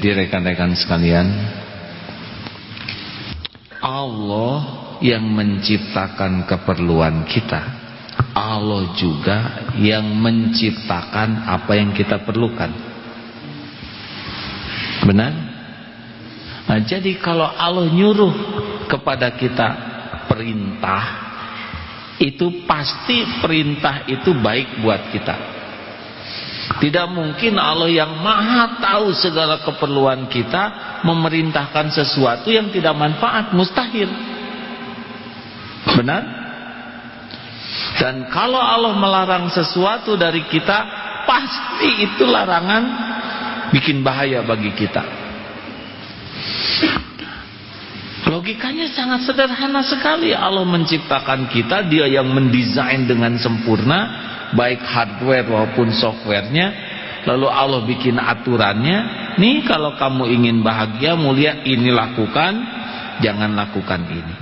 Jadi rekan-rekan sekalian Allah yang menciptakan keperluan kita. Allah juga yang menciptakan apa yang kita perlukan. Benar? Nah, jadi kalau Allah nyuruh kepada kita perintah Itu pasti perintah itu baik buat kita tidak mungkin Allah yang maha tahu segala keperluan kita memerintahkan sesuatu yang tidak manfaat, mustahil. Benar? Dan kalau Allah melarang sesuatu dari kita, pasti itu larangan bikin bahaya bagi kita. Logikanya sangat sederhana sekali. Allah menciptakan kita, dia yang mendesain dengan sempurna baik hardware maupun softwarenya lalu Allah bikin aturannya nih kalau kamu ingin bahagia mulia ini lakukan jangan lakukan ini.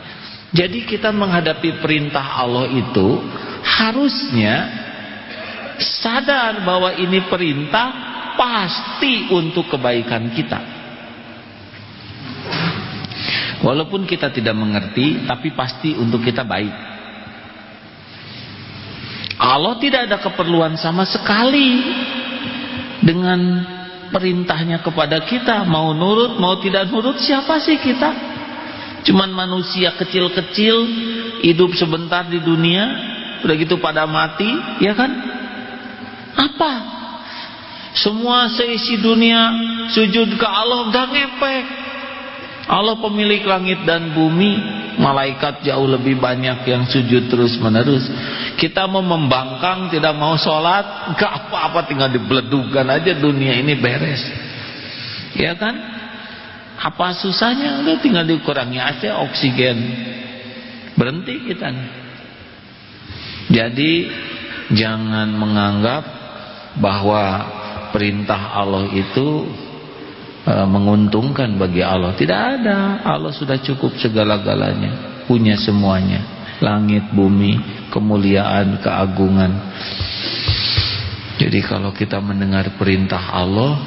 Jadi kita menghadapi perintah Allah itu harusnya sadar bahwa ini perintah pasti untuk kebaikan kita. Walaupun kita tidak mengerti tapi pasti untuk kita baik Allah tidak ada keperluan sama sekali dengan perintahnya kepada kita. Mau nurut mau tidak nurut siapa sih kita? Cuman manusia kecil-kecil hidup sebentar di dunia udah gitu pada mati ya kan? Apa? Semua seisi dunia sujud ke Allah udah ngepek Allah pemilik langit dan bumi malaikat jauh lebih banyak yang sujud terus menerus kita mau membangkang tidak mau sholat gak apa-apa tinggal dibeledukan aja dunia ini beres. Ya kan? Apa susahnya? Udah tinggal dikurangi aja oksigen. Berhenti kita nih. Jadi jangan menganggap bahwa perintah Allah itu e, menguntungkan bagi Allah. Tidak ada. Allah sudah cukup segala-galanya, punya semuanya. Langit, bumi, kemuliaan, keagungan. Jadi kalau kita mendengar perintah Allah,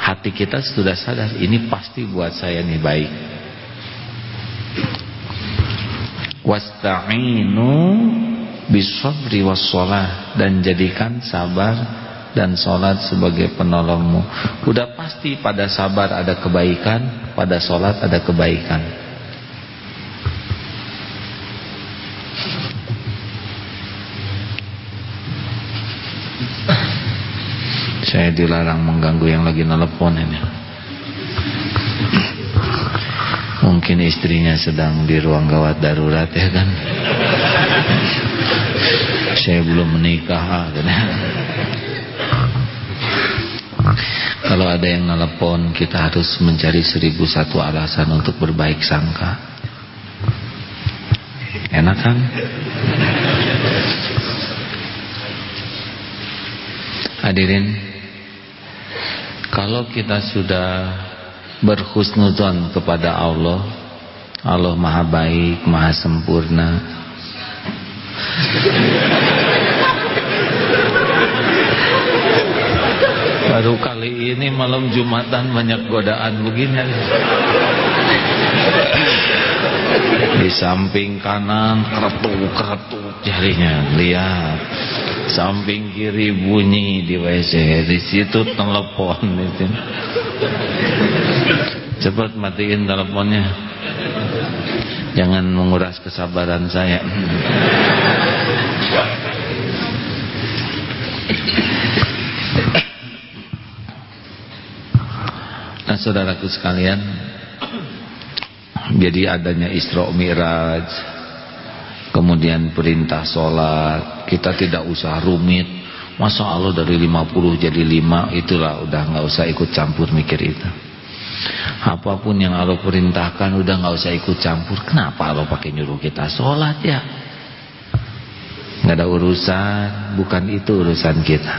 hati kita sudah sadar ini pasti buat saya nih baik. Wasta'inu bisabri wassalah dan jadikan sabar dan sholat sebagai penolongmu. Udah pasti pada sabar ada kebaikan pada sholat ada kebaikan. Saya dilarang mengganggu yang lagi nelpon ini. Mungkin istrinya sedang di ruang gawat darurat ya kan? Saya belum menikah kan kalau ada yang nelpon kita harus mencari seribu satu alasan untuk berbaik sangka. Enak kan? Hadirin, kalau kita sudah berhusnuzon kepada Allah, Allah maha baik, maha sempurna. Baru kali ini malam Jumatan banyak godaan begini. Di samping kanan keretuk-keretuk jarinya, lihat. Samping kiri bunyi di WC, di situ telepon itu. Cepat matiin teleponnya. Jangan menguras kesabaran saya. Nah saudaraku sekalian Jadi adanya Isra Mi'raj Kemudian perintah sholat Kita tidak usah rumit. Masa Allah dari 50 jadi 5 Itulah udah gak usah ikut campur mikir itu. Apa pun yang Allah perintahkan Udah gak usah ikut campur. Kenapa Allah pakai nyuruh kita sholat ya? Gak ada urusan Bukan itu urusan kita.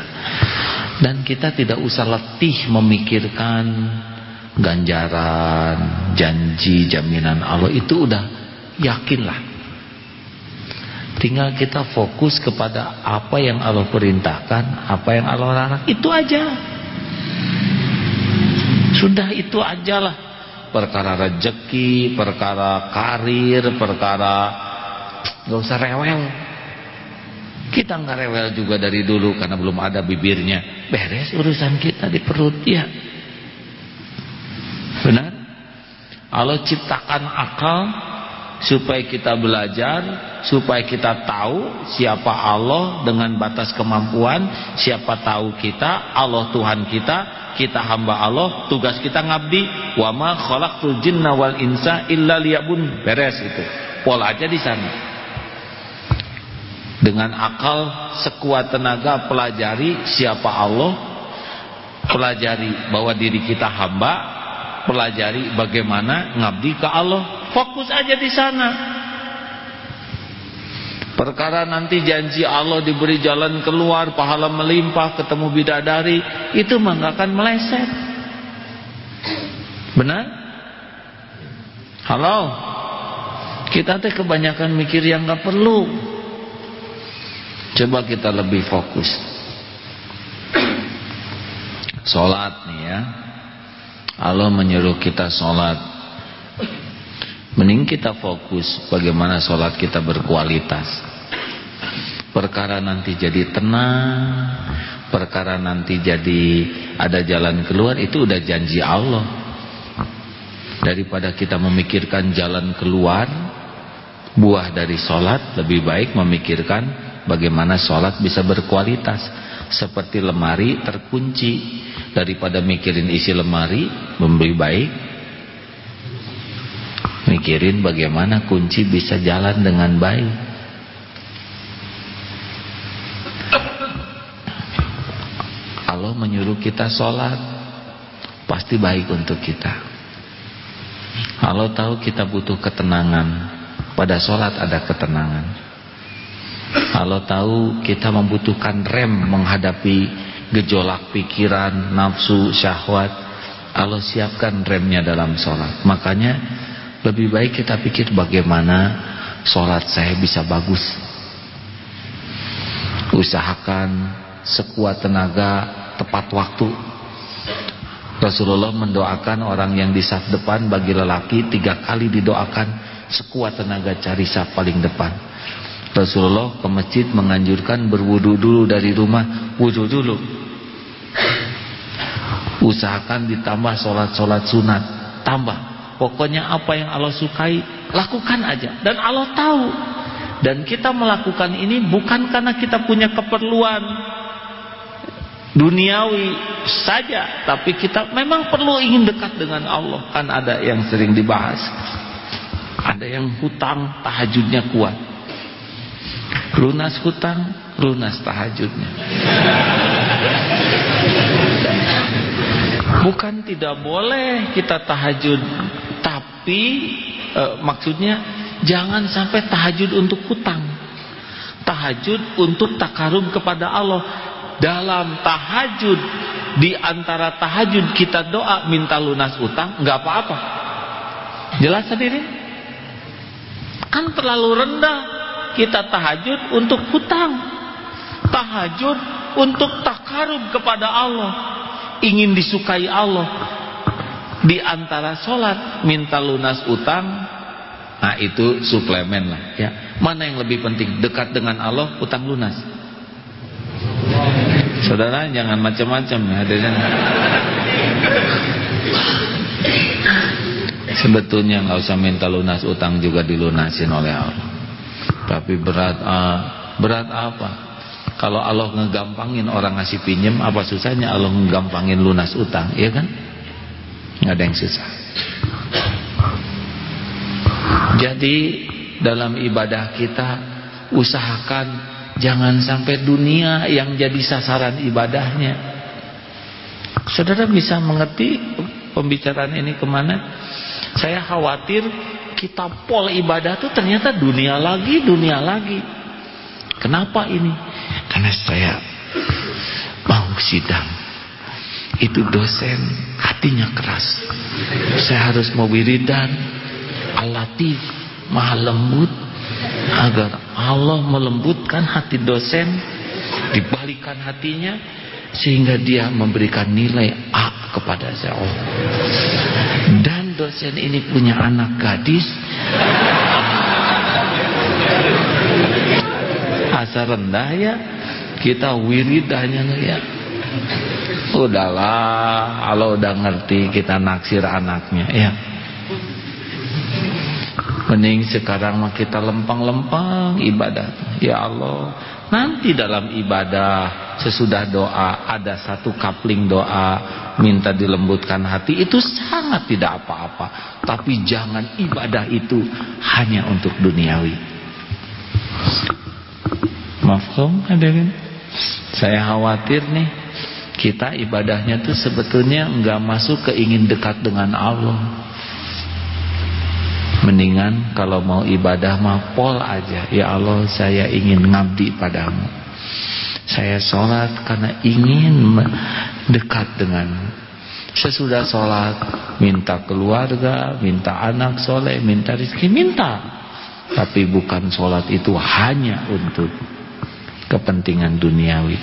Dan kita tidak usah letih memikirkan ganjaran, janji, jaminan Allah itu udah yakinlah. Tinggal kita fokus kepada apa yang Allah perintahkan, apa yang Allah larang, itu aja. Sudah itu ajalah perkara rezeki, perkara karir, perkara nggak usah rewel. Kita nggak rewel juga dari dulu karena belum ada bibirnya. Beres urusan kita di perut ya. Benar? Allah ciptakan akal supaya kita belajar, supaya kita tahu siapa Allah dengan batas kemampuan, siapa tahu kita, Allah Tuhan kita, kita hamba Allah, tugas kita ngabdi. Wa ma khalaqtul jinna wal insa illa liya'bun. Beres itu. Pol aja di sana. Dengan akal sekuat tenaga pelajari siapa Allah, pelajari bahwa diri kita hamba, pelajari bagaimana ngabdi ke Allah Fokus aja di sana. Perkara nanti janji Allah diberi jalan keluar, pahala melimpah, ketemu bidadari, itu mah akan meleset. Benar? Halo? Kita teh kebanyakan mikir yang gak perlu. Coba kita lebih fokus. Sholat nih ya. Allah menyuruh kita sholat Mending kita fokus bagaimana sholat kita berkualitas. Perkara nanti jadi tenang, perkara nanti jadi ada jalan keluar itu udah janji Allah. Daripada kita memikirkan jalan keluar, buah dari sholat lebih baik memikirkan bagaimana sholat bisa berkualitas. Seperti lemari terkunci, daripada mikirin isi lemari, lebih baik. Mikirin bagaimana kunci bisa jalan dengan baik. Allah menyuruh kita sholat. Pasti baik untuk kita. Allah tahu kita butuh ketenangan. Pada sholat ada ketenangan. Allah tahu kita membutuhkan rem menghadapi gejolak pikiran, nafsu, syahwat Allah siapkan remnya dalam sholat makanya lebih baik kita pikir bagaimana sholat saya bisa bagus. Usahakan sekuat tenaga tepat waktu. Rasulullah mendoakan orang yang di saf depan bagi lelaki tiga kali didoakan sekuat tenaga cari saf paling depan. Rasulullah ke masjid menganjurkan berwudu dulu dari rumah, wudu dulu. Usahakan ditambah sholat-sholat sunat, tambah Pokoknya apa yang Allah sukai, lakukan aja. Dan Allah tahu. Dan kita melakukan ini bukan karena kita punya keperluan duniawi saja. Tapi kita memang perlu ingin dekat dengan Allah. Kan ada yang sering dibahas. Ada yang hutang tahajudnya kuat. Lunas hutang, lunas tahajudnya. Bukan tidak boleh kita tahajud tapi e, maksudnya jangan sampai tahajud untuk hutang. Tahajud untuk takarub kepada Allah. Dalam tahajud di antara tahajud kita doa minta lunas utang nggak apa-apa. Jelas sendiri? Kan terlalu rendah kita tahajud untuk hutang. Tahajud untuk takarub kepada Allah. Ingin disukai Allah di antara sholat minta lunas utang nah itu suplemen lah ya mana yang lebih penting dekat dengan Allah utang lunas saudara jangan macam-macam ya sebetulnya nggak usah minta lunas utang juga dilunasin oleh Allah tapi berat uh, berat apa? Kalau Allah ngegampangin orang ngasih pinjem apa susahnya Allah ngegampangin lunas utang? Iya kan? Nggak ada yang susah. Jadi dalam ibadah kita usahakan jangan sampai dunia yang jadi sasaran ibadahnya. Saudara bisa mengerti pembicaraan ini ke mana? Saya khawatir kita pol ibadah itu ternyata dunia lagi dunia lagi. Kenapa ini? Karena saya mau sidang. Itu dosen hatinya keras. Saya harus mau wiridan. Alatif maha lembut. Agar Allah melembutkan hati dosen dibalikan hatinya sehingga dia memberikan nilai A kepada saya. Allah. Dan dosen ini punya anak gadis. Asa rendah ya. Kita wiridahnya ya. Udahlah, Allah udah ngerti kita naksir anaknya ya. Mending sekarang kita lempang-lempang ibadah. Ya Allah, nanti dalam ibadah sesudah doa ada satu kapling doa minta dilembutkan hati itu sangat tidak apa-apa. Tapi jangan ibadah itu hanya untuk duniawi. Mafhum hadirin? Saya khawatir nih kita ibadahnya tuh sebetulnya nggak masuk ke ingin dekat dengan Allah. Mendingan kalau mau ibadah mah pol aja. Ya Allah saya ingin ngabdi padamu. Saya sholat karena ingin dekat dengan Sesudah sholat minta keluarga, minta anak soleh, minta rezeki, minta. Tapi bukan sholat itu hanya untuk kepentingan duniawi.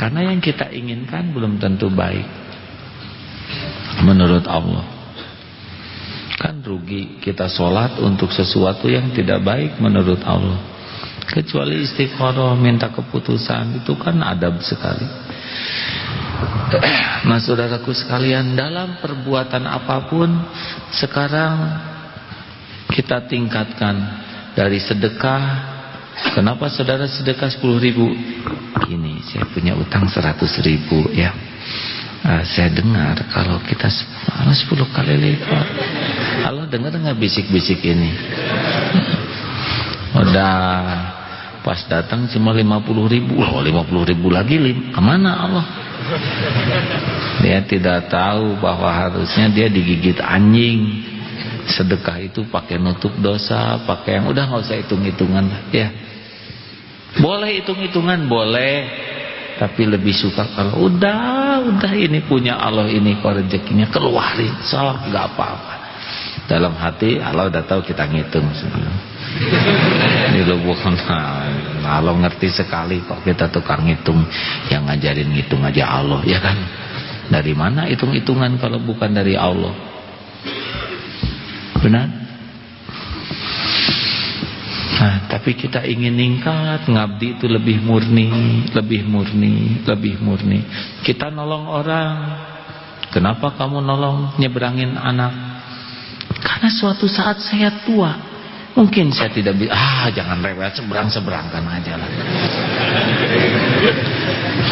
Karena yang kita inginkan belum tentu baik menurut Allah. Kan rugi kita sholat untuk sesuatu yang tidak baik menurut Allah. Kecuali istiqoroh minta keputusan itu kan adab sekali. Nah saudaraku sekalian dalam perbuatan apa pun sekarang kita tingkatkan dari sedekah Kenapa saudara sedekah 10 ribu? Gini, saya punya utang 100 ribu ya. Uh, saya dengar kalau kita Allah 10 kali lipat. Allah dengar nggak bisik-bisik ini? Udah pas datang cuma 50 ribu. Loh 50 ribu lagi lim. Ke mana Allah? Dia tidak tahu bahwa harusnya dia digigit anjing sedekah itu pakai nutup dosa, pakai yang udah nggak usah hitung-hitungan ya. Boleh hitung-hitungan, boleh. Tapi lebih suka kalau udah, udah ini punya Allah ini kok rezekinya keluarin, salah nggak apa-apa. Dalam hati Allah udah tahu kita ngitung Ini lo bukan nah, Allah ngerti sekali kok kita tukang ngitung. Yang ngajarin ngitung aja Allah ya kan? Dari mana hitung-hitungan kalau bukan dari Allah? Benar? Nah, tapi kita ingin ningkat, ngabdi itu lebih murni, lebih murni, lebih murni. Kita nolong orang. Kenapa kamu nolong nyeberangin anak? Karena suatu saat saya tua. Mungkin saya tidak bisa, ah jangan rewel, seberang-seberangkan aja lah.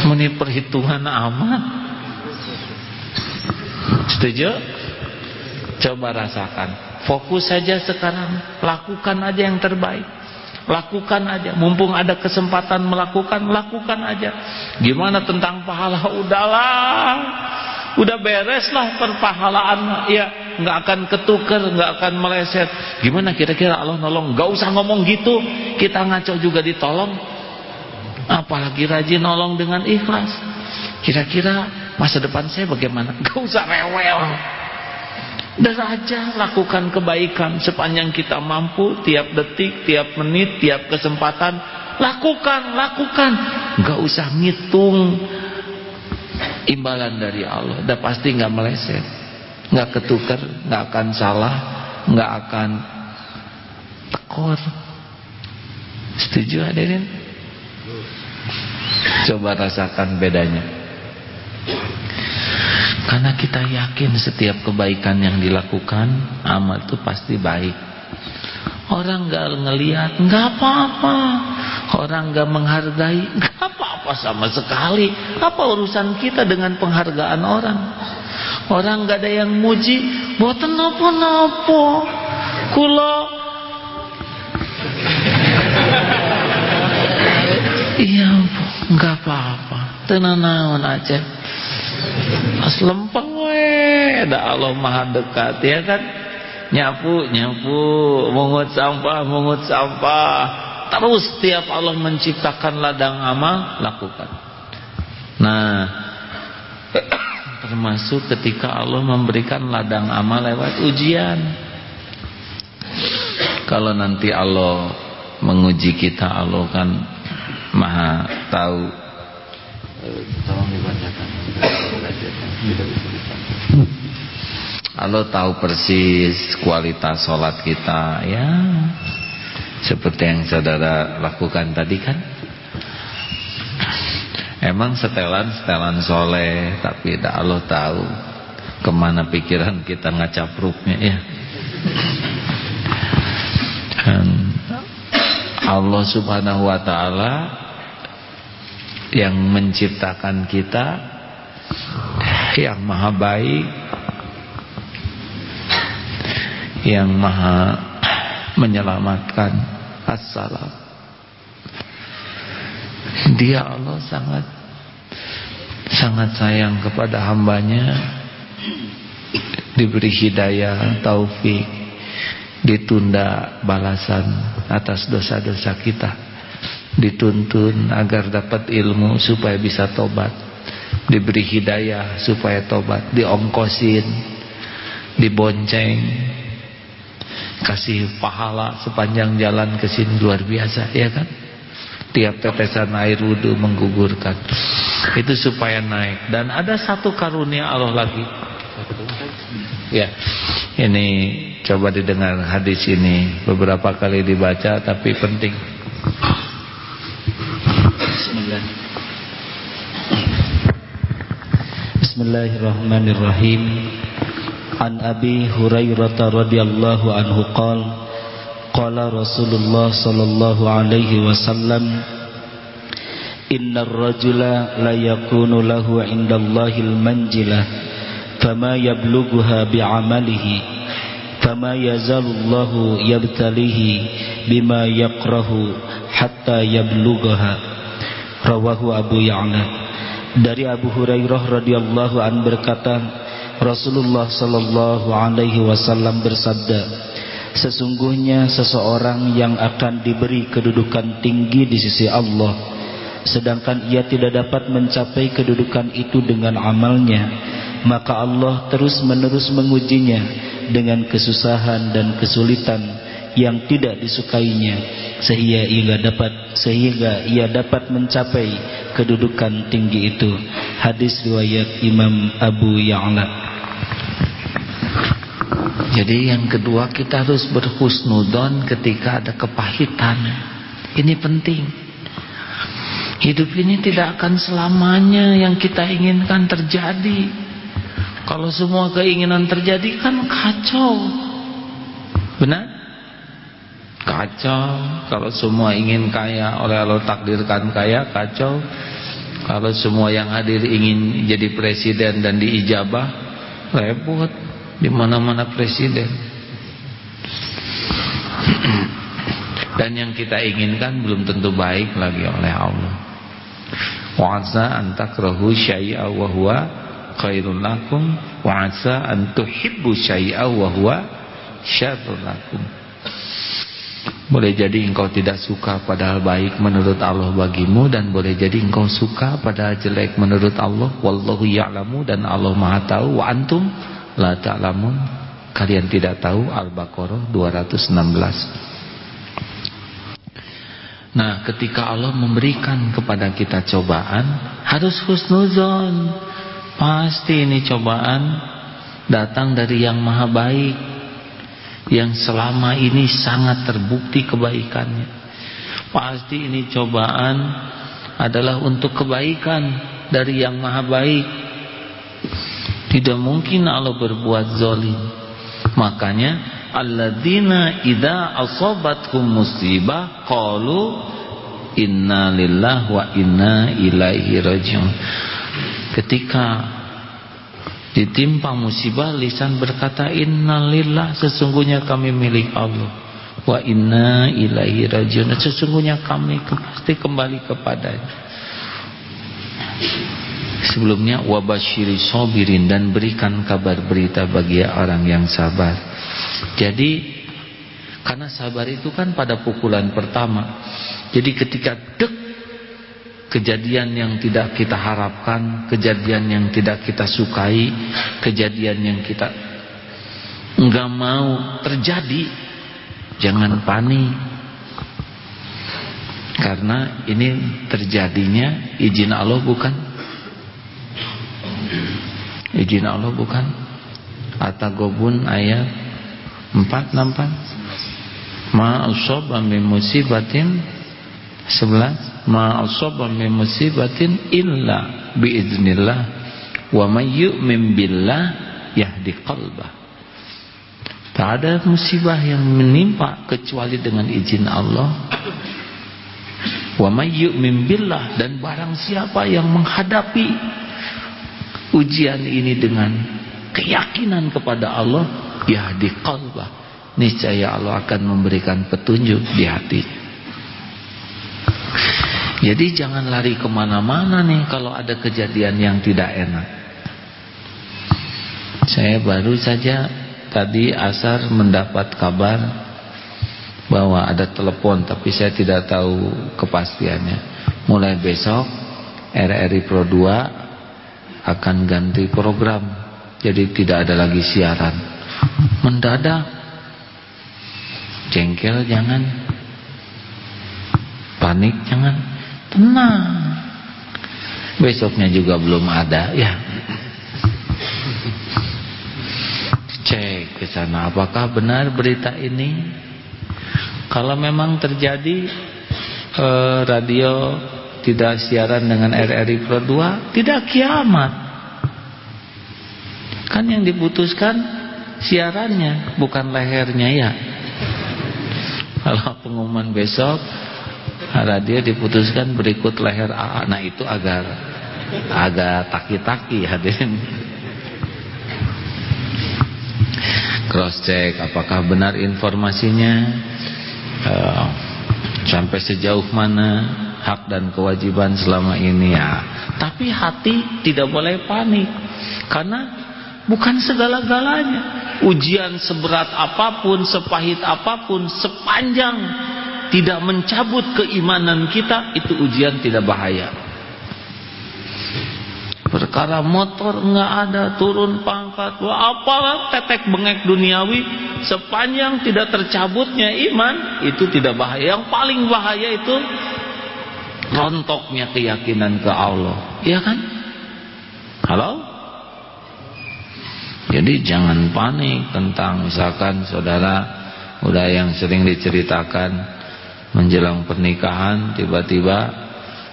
Meni perhitungan amat. Setuju? Coba rasakan. Fokus saja sekarang, lakukan aja yang terbaik. Lakukan aja, mumpung ada kesempatan melakukan, lakukan aja. Gimana tentang pahala? Udahlah. Udah beres lah perpahalaan ya nggak akan ketuker nggak akan meleset gimana kira-kira Allah nolong nggak usah ngomong gitu kita ngaco juga ditolong apalagi rajin nolong dengan ikhlas kira-kira masa depan saya bagaimana nggak usah rewel Deraja lakukan kebaikan sepanjang kita mampu tiap detik, tiap menit, tiap kesempatan lakukan, lakukan. Gak usah ngitung imbalan dari Allah. Udah pasti gak meleset, gak ketukar, gak akan salah, gak akan tekor. Setuju hadirin? Coba rasakan bedanya. Karena kita yakin setiap kebaikan yang dilakukan amal itu pasti baik. Orang gak ngelihat nggak apa-apa. Orang gak menghargai nggak apa-apa sama sekali. Apa urusan kita dengan penghargaan orang? Orang gak ada yang muji, buat nopo-nopo. Kulo Iya, nggak apa-apa. Tenang aja. Pas lempeng we, ada Allah Maha dekat ya kan. Nyapu, nyapu, mungut sampah, mungut sampah. Terus setiap Allah menciptakan ladang amal, lakukan. Nah, termasuk ketika Allah memberikan ladang amal lewat ujian. Kalau nanti Allah menguji kita, Allah kan Maha tahu. Eh, tolong dibacakan. Tidak Allah tahu persis kualitas sholat kita ya seperti yang saudara lakukan tadi kan? Emang setelan-setelan soleh tapi Allah tahu ke mana pikiran kita ngacapruknya ya. Dan Allah subhanahu wa ta'ala yang menciptakan kita yang maha baik yang maha menyelamatkan. Assalam. Dia Allah sangat Sangat sayang kepada hambanya. Diberi hidayah Taufik. Ditunda balasan Atas dosa-dosa kita. Dituntun agar dapat ilmu Supaya bisa tobat Diberi hidayah supaya tobat Diongkosin Dibonceng kasih pahala sepanjang jalan ke sini luar biasa ya kan? Tiap tetesan air wudhu menggugurkan. Itu supaya naik. Dan ada satu karunia Allah lagi. Ya ini coba didengar hadis ini. Beberapa kali dibaca tapi penting. Bismillah Bismillahirrahmanirrahim عن أبي هريرة رضي الله عنه قال قال رسول الله صلى الله عليه وسلم إن الرجل لا يكون له عند الله المنجلة فما يبلغها بعمله فما يزال الله يبتليه بما يكره حتى يبلغها رواه Abu Ya'la dari Abu Hurairah radhiyallahu an berkata Rasulullah Sallallahu Alaihi Wasallam bersabda, sesungguhnya seseorang yang akan diberi kedudukan tinggi di sisi Allah, sedangkan ia tidak dapat mencapai kedudukan itu dengan amalnya, maka Allah terus menerus mengujinya dengan kesusahan dan kesulitan yang tidak disukainya sehingga ia dapat sehingga ia dapat mencapai kedudukan tinggi itu hadis riwayat Imam Abu Ya'la jadi yang kedua kita harus berhusnudon ketika ada kepahitan. Ini penting. Hidup ini tidak akan selamanya yang kita inginkan terjadi. Kalau semua keinginan terjadi kan kacau. Benar? Kacau. Kalau semua ingin kaya oleh Allah takdirkan kaya, kacau. Kalau semua yang hadir ingin jadi presiden dan diijabah, repot di mana-mana presiden. Dan yang kita inginkan belum tentu baik lagi oleh Allah. Wa asa an takrahu syai'a wa huwa khairun lakum wa asa an tuhibbu syai'a wa huwa lakum. Boleh jadi engkau tidak suka padahal baik menurut Allah bagimu dan boleh jadi engkau suka padahal jelek menurut Allah. Wallahu ya'lamu dan Allah Maha tahu. Wa antum La ta'lamun. Kalian tidak tahu Al-Baqarah 216 Nah ketika Allah memberikan kepada kita cobaan Harus husnuzon. Pasti ini cobaan Datang dari yang maha baik Yang selama ini sangat terbukti kebaikannya Pasti ini cobaan Adalah untuk kebaikan Dari yang maha baik tidak mungkin Allah berbuat zalim. Makanya alladzina idza asabatkum musibah qalu inna lillahi wa inna ilaihi rajiun. Ketika ditimpa musibah lisan berkata innalillah sesungguhnya kami milik Allah. Wa inna ilaihi rajiun. Sesungguhnya kami pasti kembali kepadanya. Sebelumnya wabashiri sobirin dan berikan kabar berita bagi orang yang sabar. Jadi karena sabar itu kan pada pukulan pertama. Jadi ketika dek kejadian yang tidak kita harapkan kejadian yang tidak kita sukai kejadian yang kita enggak mau terjadi jangan panik. Karena ini terjadinya izin Allah bukan? Izin Allah bukan? At-Taghabun ayat 4 64 Ma min musibatin 11 Ma asaba min musibatin illa biiznillah wa may yu'min billah yahdi qalbah. Tak ada musibah yang menimpa kecuali dengan izin Allah. Wa may yu'min billah dan barang siapa yang menghadapi ujian ini dengan keyakinan kepada Allah ya di qalbah niscaya Allah akan memberikan petunjuk di hati jadi jangan lari ke mana-mana nih kalau ada kejadian yang tidak enak. Saya baru saja tadi asar mendapat kabar bahwa ada telepon tapi saya tidak tahu kepastiannya. Mulai besok RRI Pro 2 akan ganti program. Jadi tidak ada lagi siaran. Mendadak. Jengkel jangan panik jangan. Tenang. Besoknya juga belum ada ya. Cek ke sana apakah benar berita ini? Kalau memang terjadi eh, radio tidak siaran dengan RRI Pro 2 tidak kiamat. Kan yang diputuskan siarannya bukan lehernya ya. Kalau pengumuman besok radio diputuskan berikut leher AA nah itu agar agak taki-taki hadirin cross check apakah benar informasinya uh, sampai sejauh mana hak dan kewajiban selama ini ya. Tapi hati tidak boleh panik karena bukan segala-galanya. Ujian seberat apa pun, sepahit apa pun, sepanjang tidak mencabut keimanan kita, itu ujian tidak bahaya. Perkara motor enggak ada, turun pangkat, wah apalah tetek bengek duniawi, sepanjang tidak tercabutnya iman, itu tidak bahaya. Yang paling bahaya itu rontoknya keyakinan ke Allah iya kan halo jadi jangan panik tentang misalkan saudara udah yang sering diceritakan menjelang pernikahan tiba-tiba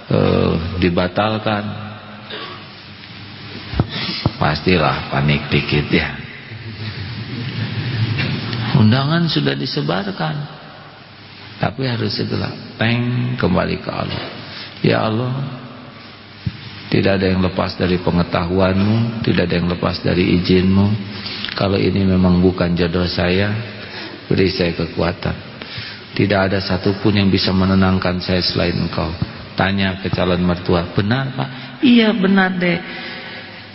eh, dibatalkan. Pastilah panik dikit ya. Undangan sudah disebarkan tapi harus segera peng kembali ke Allah. Ya Allah Tidak ada yang lepas dari pengetahuanmu Tidak ada yang lepas dari izinmu. Kalau ini memang bukan jodoh saya Beri saya kekuatan Tidak ada satupun yang bisa menenangkan saya selain engkau. Tanya ke calon mertua Benar pak? Iya benar deh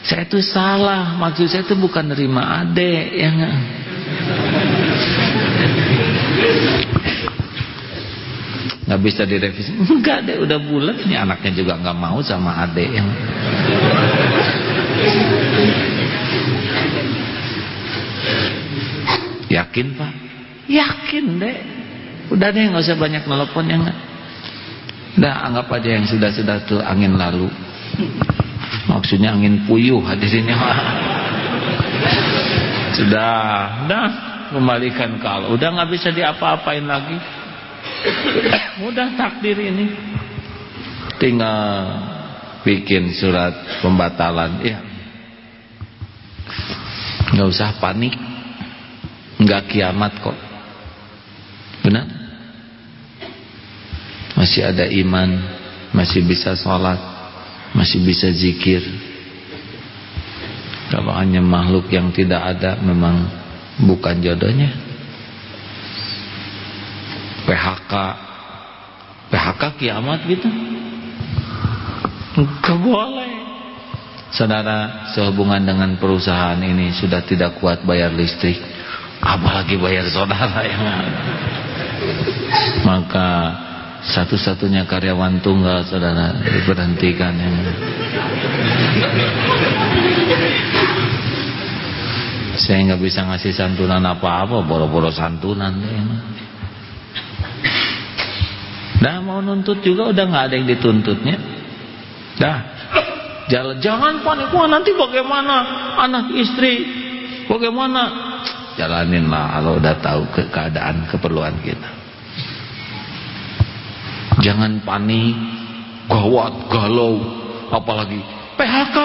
Saya itu salah. Maksud saya itu bukan nerima adek Ya nggak bisa direvisi. Enggak deh udah bulat. Nih anaknya juga nggak mau sama adek. Yang yakin pak? Yakin deh udah deh nggak usah banyak nelpon yang udah anggap aja yang sudah sudah tuh angin lalu maksudnya angin puyuh hadirinnya sudah udah kembalikan ke Allah udah nggak bisa diapa-apain lagi Mudah takdir ini. Tinggal bikin surat pembatalan. Ya. Nggak usah panik. Nggak kiamat kok. Benar? Masih ada iman, masih bisa sholat, masih bisa zikir. Kalau hanya makhluk yang tidak ada memang bukan jodohnya. PHK PHK kiamat gitu Enggak boleh Saudara sehubungan dengan perusahaan ini Sudah tidak kuat bayar listrik Apalagi bayar saudara yang Maka Satu-satunya karyawan tunggal Saudara diberhentikan yang Saya nggak bisa ngasih santunan apa-apa Boro-boro santunan ya. Dah mau nuntut juga udah nggak ada yang dituntutnya. Dah. Jangan, jangan panik. Wah nanti bagaimana anak istri bagaimana jalaninlah kalau udah tahu ke keadaan keperluan kita jangan panik. Gawat galau. Apalagi PHK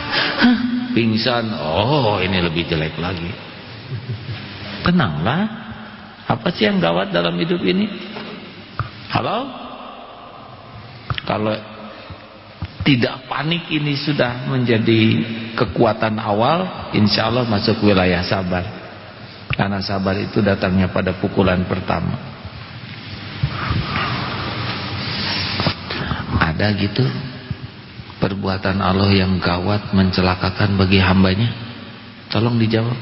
pingsan. Oh ini lebih jelek lagi. Tenanglah apa sih yang gawat dalam hidup ini? Halo? Kalau tidak panik ini sudah menjadi kekuatan awal. Insya Allah masuk wilayah sabar. Karena sabar itu datangnya pada pukulan pertama ada gitu? Perbuatan Allah yang gawat mencelakakan bagi hambanya? Tolong dijawab.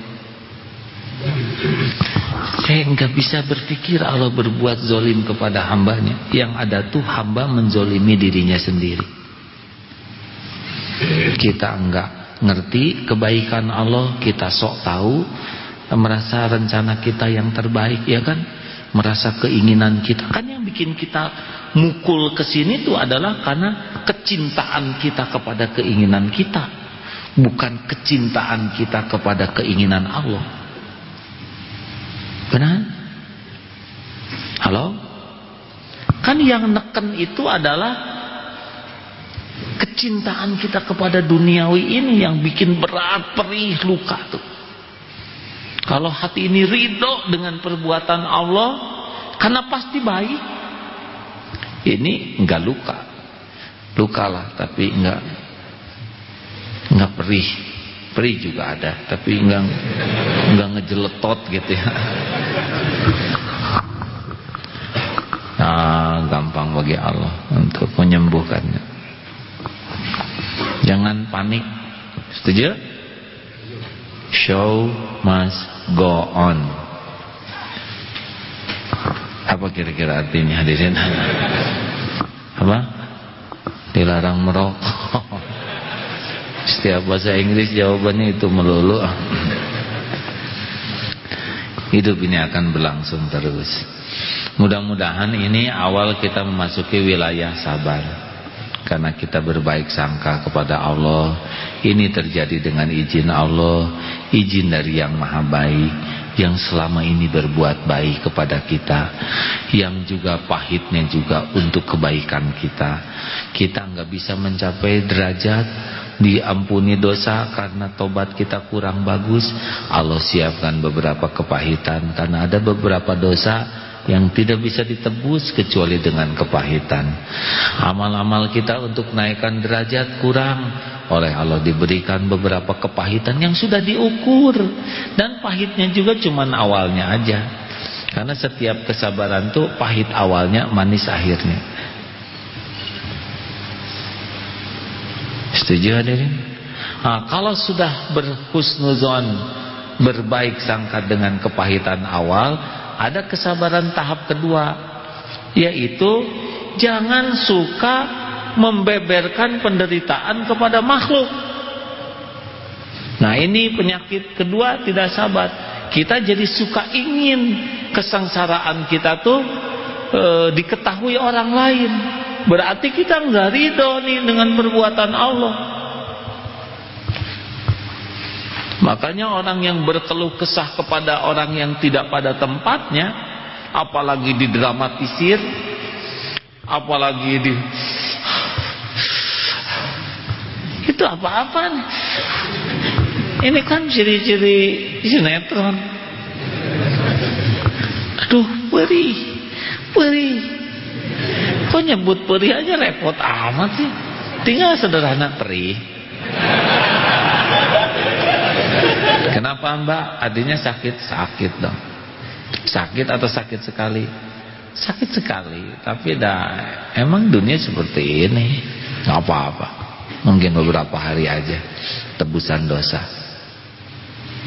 Saya nggak bisa berpikir Allah berbuat zolim kepada hambanya. Yang ada tuh hamba menzolimi dirinya sendiri. Kita enggak ngerti kebaikan Allah kita sok tahu merasa rencana kita yang terbaik ya kan merasa keinginan kita. Kan yang bikin kita mukul ke sini itu adalah karena kecintaan kita kepada keinginan kita. Bukan kecintaan kita kepada keinginan Allah. Benar? Halo? Kan yang neken itu adalah kecintaan kita kepada duniawi ini yang bikin berat perih luka tuh kalau hati ini ridho dengan perbuatan Allah karena pasti baik. Ini enggak luka. Luka lah tapi enggak enggak perih. Perih juga ada tapi enggak enggak ngejeletot gitu ya. Nah gampang bagi Allah untuk menyembuhkannya. Jangan panik. Setuju? Show must go on. Apa kira-kira artinya hadirin? Apa? Dilarang merokok. Setiap bahasa Inggris jawabannya itu melulu. Hidup ini akan berlangsung terus. Mudah-mudahan ini awal kita memasuki wilayah sabar karena kita berbaik sangka kepada Allah. Ini terjadi dengan izin Allah izin dari yang maha baik yang selama ini berbuat baik kepada kita yang juga pahitnya juga untuk kebaikan kita. Kita nggak bisa mencapai derajat diampuni dosa karena tobat kita kurang bagus. Allah siapkan beberapa kepahitan karena ada beberapa dosa yang tidak bisa ditebus kecuali dengan kepahitan. Amal-amal kita untuk naikkan derajat kurang oleh Allah diberikan beberapa kepahitan yang sudah diukur dan pahitnya juga cuma awalnya aja. Karena setiap kesabaran tuh pahit awalnya, manis akhirnya. Setuju hadirin? Nah, kalau sudah berhusnuzon, berbaik sangka dengan kepahitan awal, ada kesabaran tahap kedua yaitu jangan suka membeberkan penderitaan kepada makhluk. Nah ini penyakit kedua tidak sabar. Kita jadi suka ingin kesengsaraan kita tuh e, diketahui orang lain. Berarti kita nggak ridho nih dengan perbuatan Allah Makanya orang yang berkeluh kesah kepada orang yang tidak pada tempatnya, apalagi didramatisir, apalagi di itu apa-apa Ini kan ciri-ciri sinetron. Aduh, perih, perih. Kok nyebut perih aja repot amat sih? Tinggal sederhana perih. Kenapa mbak? Adanya sakit? Sakit dong. Sakit atau sakit sekali? Sakit sekali. Tapi dah emang dunia seperti ini. Gak apa-apa. Mungkin beberapa hari aja. Tebusan dosa.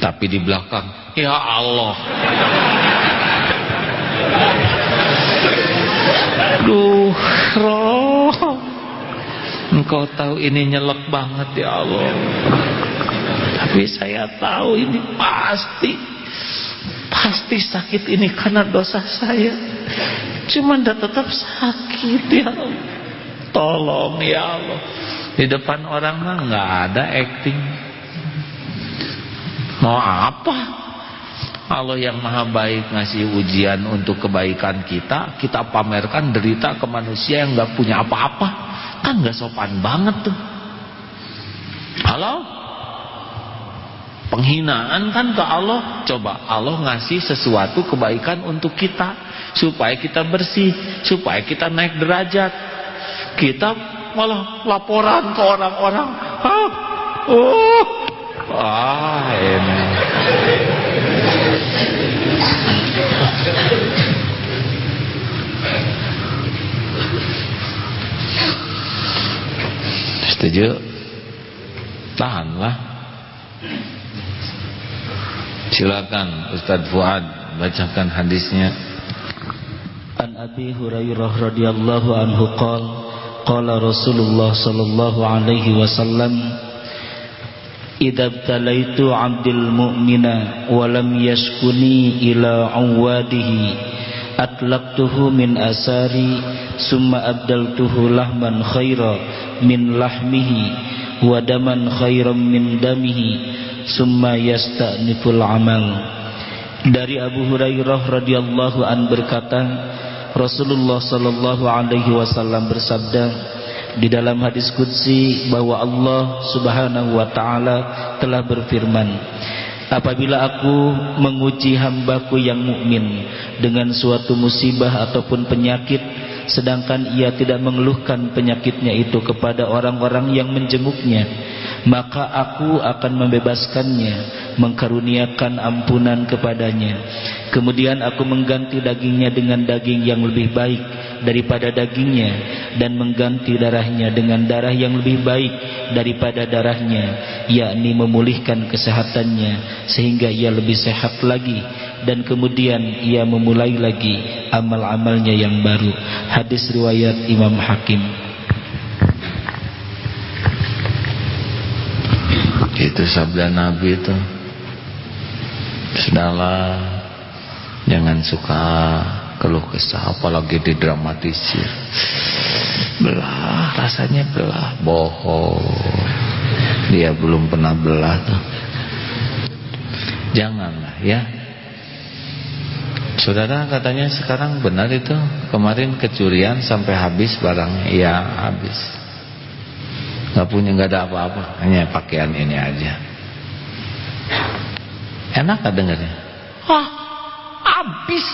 Tapi di belakang, ya Allah. Duh, roh. Engkau tahu ini nyelek banget ya Allah. Tapi saya tahu ini pasti Pasti sakit ini karena dosa saya Cuman dah tetap sakit ya Allah Tolong ya Allah Di depan orang mah nggak ada acting Mau apa? Allah yang maha baik ngasih ujian untuk kebaikan kita, kita pamerkan derita ke manusia yang gak punya apa-apa. Kan gak sopan banget tuh. Halo? Penghinaan kan ke Allah. Coba Allah ngasih sesuatu kebaikan untuk kita supaya kita bersih, supaya kita naik derajat. Kita malah laporan ke orang-orang. Ah, oh, ah ini. Setuju? Tahanlah. Silakan Ustaz Fuad bacakan hadisnya. An Abi Hurairah radhiyallahu anhu qala qala Rasulullah sallallahu alaihi wasallam Idza btalaitu 'abdil mu'mina wa lam yashkuni ila 'awadihi atlaqtuhu min asari summa abdaltuhu lahman khaira min lahmihi wa daman khairam min damihi summa yasta'niful amal. Dari Abu Hurairah radhiyallahu an berkata Rasulullah sallallahu alaihi wasallam bersabda di dalam hadis qudsi bahwa Allah Subhanahu wa taala telah berfirman Apabila aku menguji hambaku yang mukmin dengan suatu musibah ataupun penyakit sedangkan ia tidak mengeluhkan penyakitnya itu kepada orang-orang yang menjenguknya maka aku akan membebaskannya mengkaruniakan ampunan kepadanya. Kemudian aku mengganti dagingnya dengan daging yang lebih baik daripada dagingnya dan mengganti darahnya dengan darah yang lebih baik daripada darahnya yakni memulihkan kesehatannya sehingga ia lebih sehat lagi dan kemudian ia memulai lagi amal-amalnya yang baru. Hadis riwayat Imam Hakim itu sabda Nabi itu. Sudahlah jangan suka keluh kesah apalagi didramatisir belah rasanya belah bohong. Dia belum pernah belah tuh. Janganlah ya. Saudara katanya sekarang benar itu. Kemarin kecurian sampai habis barangnya. Iya habis nggak punya nggak ada apa-apa. Hanya pakaian ini aja. Enak gak dengarnya? Ah habis.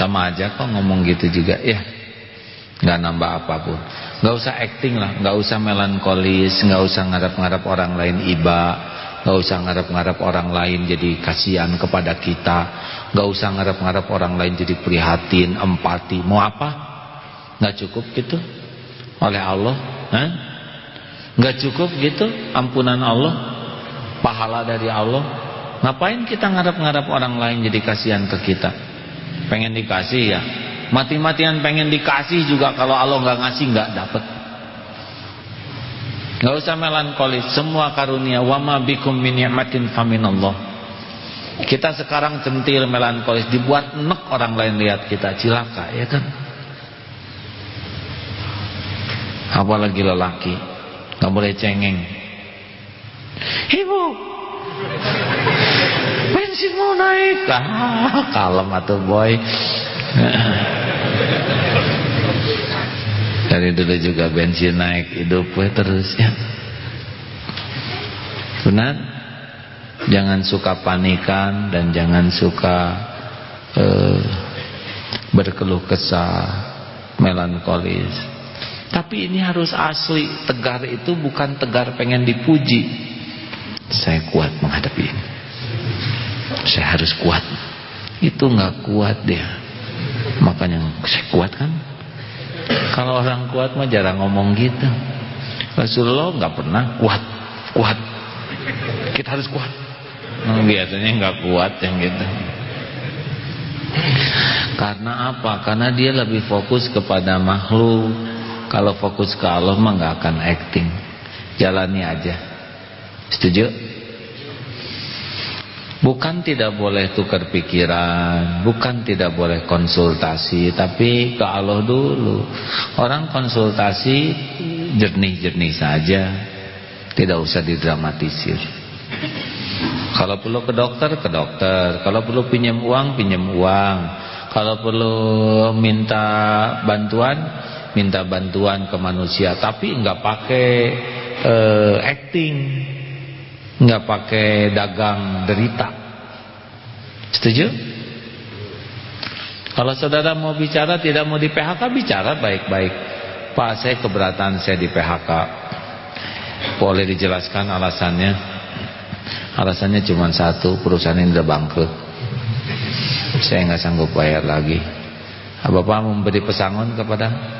Sama aja kok ngomong gitu juga. Ya nggak nambah apa pun. Nggak usah acting lah. Nggak usah melankolis. Nggak usah ngarap-ngarap orang lain iba. Nggak usah ngarap-ngarap orang lain jadi kasihan kepada kita. Nggak usah ngarap-ngarap orang lain jadi prihatin empati. Mau apa nggak cukup gitu oleh Allah nggak cukup gitu ampunan Allah pahala dari Allah Ngapain kita ngarap-ngarap orang lain jadi kasihan ke kita? Pengen dikasih ya. Mati-matian pengen dikasih juga kalau Allah nggak ngasih nggak dapet. Gak usah melankolis. Semua karunia wama bikum min ni'matin faminallah. Kita sekarang centil melankolis dibuat nek orang lain lihat kita cilaka ya kan. Apalagi lelaki. Nggak boleh cengeng. Ibu! Bensin mau naik. Ah, kalem atau boy. Dari dulu juga bensin naik hidup terus ya. Benar? Jangan suka panikan dan jangan suka uh, berkeluh kesah melankolis tapi ini harus asli. Tegar itu bukan tegar pengen dipuji. Saya kuat menghadapi ini. Saya harus kuat. Itu nggak kuat dia. Makanya saya kuat kan? Kalau orang kuat mah jarang ngomong gitu. Rasulullah nggak pernah kuat. Kuat. Kita harus kuat. Nah, biasanya nggak kuat yang gitu. Karena apa? Karena dia lebih fokus kepada makhluk kalau fokus ke Allah mah nggak akan acting. Jalani aja. Setuju? Bukan tidak boleh tukar pikiran, bukan tidak boleh konsultasi, tapi ke Allah dulu. Orang konsultasi jernih-jernih saja tidak usah didramatisir. Kalau perlu ke dokter ke dokter. Kalau perlu pinjam uang pinjam uang. Kalau perlu minta bantuan minta bantuan ke manusia. Tapi nggak pakai uh, acting nggak pakai dagang derita. Setuju? Kalau saudara mau bicara tidak mau di PHK bicara baik-baik. Pak saya keberatan saya di PHK boleh dijelaskan alasannya? Alasannya cuma satu perusahaan ini udah bangkrut. Saya nggak sanggup bayar lagi. Bapak memberi pesangon kepada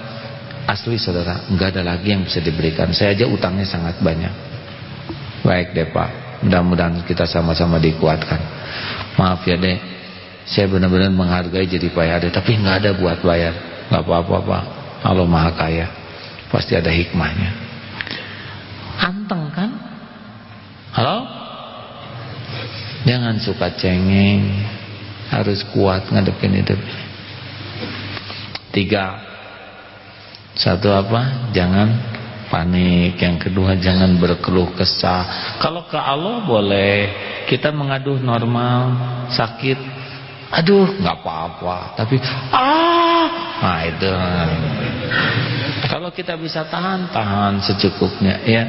asli saudara nggak ada lagi yang bisa diberikan. Saya aja utangnya sangat banyak. Baik deh Pak. Mudah-mudahan kita sama-sama dikuatkan. Maaf ya deh saya benar-benar menghargai jadi Pak Yade tapi nggak ada buat bayar. Nggak apa-apa Pak. Allah maha kaya. Pasti ada hikmahnya. Anteng kan? Halo? Jangan suka cengeng. Harus kuat ngadepin hidup. Tiga satu apa? Jangan panik. Yang kedua jangan berkeluh kesah. Kalau ke Allah boleh. Kita mengaduh normal sakit. Aduh nggak apa-apa. Tapi ah! Nah itu. Kalau kita bisa tahan tahan secukupnya ya.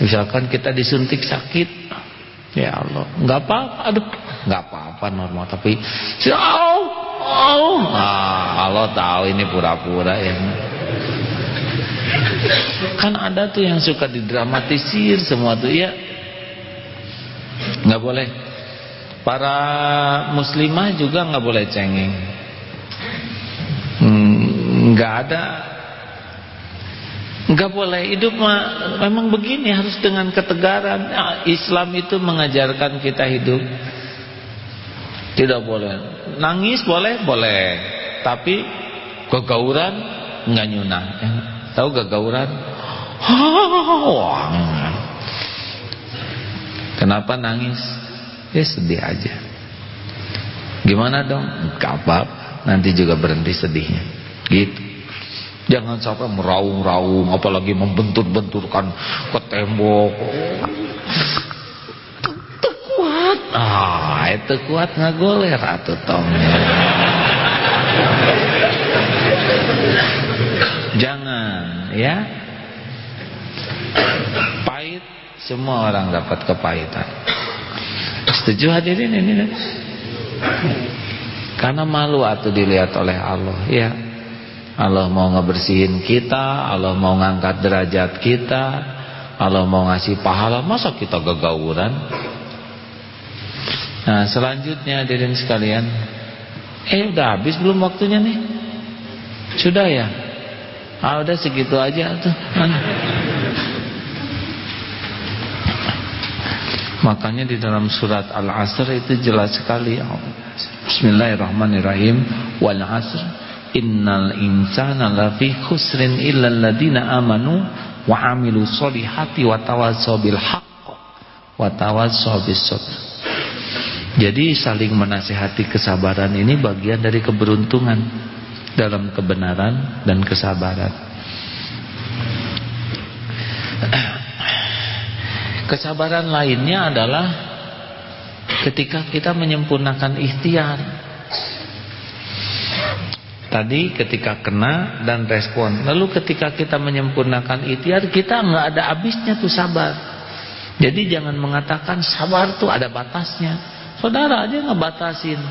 Misalkan kita disuntik sakit. Ya Allah, nggak apa-apa, aduh, nggak apa-apa normal, tapi oh, oh, ah, Allah tahu ini pura-pura ya. Kan ada tuh yang suka didramatisir semua tuh ya, nggak boleh. Para muslimah juga nggak boleh cengeng, hmm, nggak ada Enggak boleh hidup memang begini harus dengan ketegaran. Nah, Islam itu mengajarkan kita hidup tidak boleh. Nangis boleh, boleh. Tapi kegauran enggak nyunah. Tahu kegauran? Kenapa nangis? Ya sedih aja. Gimana dong? Apa-apa. Nanti juga berhenti sedihnya. Gitu. Jangan sampai meraung-raung apalagi membentur-benturkan ke tembok. Kuat. Ah, itu kuat ngagoler atuh tong. Jangan ya. Pahit semua orang dapat kepahitan. Setuju hadirin ini? Karena malu atau dilihat oleh Allah, ya. Allah mau ngebersihin kita Allah mau ngangkat derajat kita Allah mau ngasih pahala masa kita gegauran nah selanjutnya hadirin sekalian eh udah habis belum waktunya nih sudah ya? Ah udah segitu aja tuh. Makanya di dalam surat Al-Asr itu jelas sekali. Bismillahirrahmanirrahim. Wal asr Innal insana lafi khusrin illa alladhina amanu wa amilu solihati wa tawassaw bil haqq wa tawassaw bis sabr. Jadi saling menasihati kesabaran ini bagian dari keberuntungan dalam kebenaran dan kesabaran. Kesabaran lainnya adalah ketika kita menyempurnakan ikhtiar Tadi ketika kena dan respon. Lalu ketika kita menyempurnakan ikhtiar, kita nggak ada habisnya tuh sabar. Jadi jangan mengatakan sabar tuh ada batasnya. Saudara aja nggak batasin.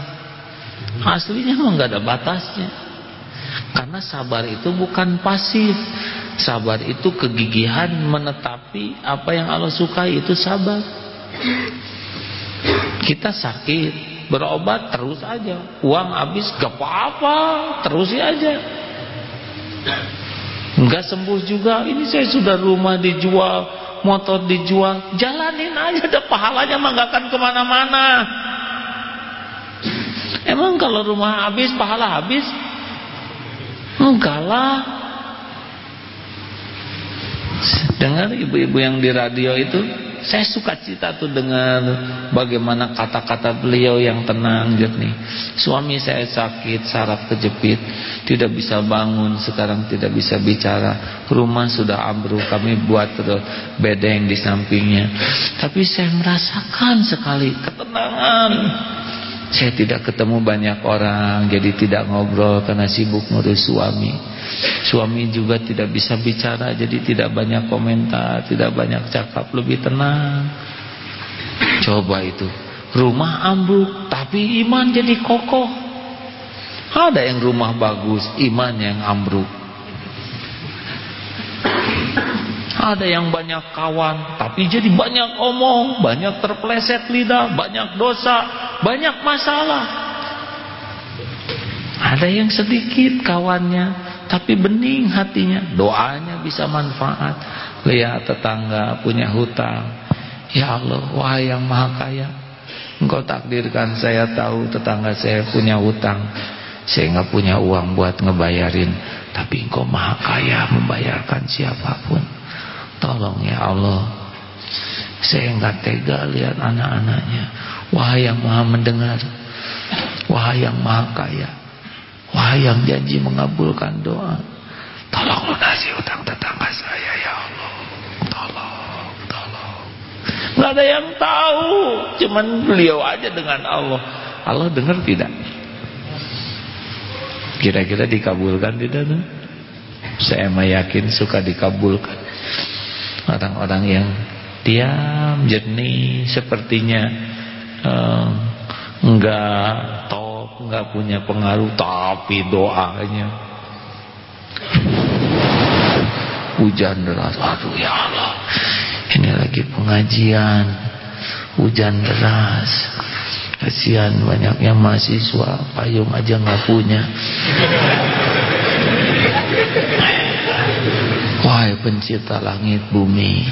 Aslinya nggak ada batasnya. Karena sabar itu bukan pasif. Sabar itu kegigihan menetapi apa yang Allah sukai itu sabar. Kita sakit, berobat terus aja. Uang habis gak apa-apa terus aja. Nggak sembuh juga. Ini saya sudah rumah dijual motor dijual. Jalanin aja ada pahalanya mah gak akan ke mana-mana. Emang kalau rumah habis pahala habis enggak lah dengar ibu-ibu yang di radio itu Saya suka cita tuh dengan bagaimana kata-kata beliau yang tenang jernih. Suami saya sakit, saraf kejepit, tidak bisa bangun, sekarang tidak bisa bicara. Rumah sudah ambruk, kami buat bedeng di sampingnya. Tapi saya merasakan sekali ketenangan. Saya tidak ketemu banyak orang, jadi tidak ngobrol karena sibuk ngurus suami. Suami juga tidak bisa bicara jadi tidak banyak komentar, tidak banyak cakap, lebih tenang. Coba itu. Rumah ambruk tapi iman jadi kokoh. Ada yang rumah bagus, iman yang ambruk. Ada yang banyak kawan tapi jadi banyak omong, banyak terpleset lidah, banyak dosa, banyak masalah. Ada yang sedikit kawannya tapi bening hatinya doanya bisa manfaat. Lihat tetangga punya hutang. Ya Allah wahai yang maha kaya engkau takdirkan saya tahu tetangga saya punya hutang. Saya nggak punya uang buat ngebayarin tapi engkau maha kaya membayarkan siapa pun tolong ya Allah. Saya nggak tega lihat anak-anaknya. Wahai yang maha mendengar. Wahai yang maha kaya. Wahai yang janji mengabulkan doa. Tolong lunasi utang tetangga saya ya Allah. Tolong Tolong. Gak ada yang tahu. Cuman beliau aja dengan Allah. Allah dengar tidak? Kira-kira dikabulkan tidak? Saya meyakin suka dikabulkan Orang-orang yang diam jernih Sepertinya um, Enggak nggak punya pengaruh tapi doanya. Hujan deras. Aduh ya Allah. Ini lagi pengajian. Hujan deras. Kasihan banyaknya mahasiswa payung aja nggak punya wahai pencipta langit bumi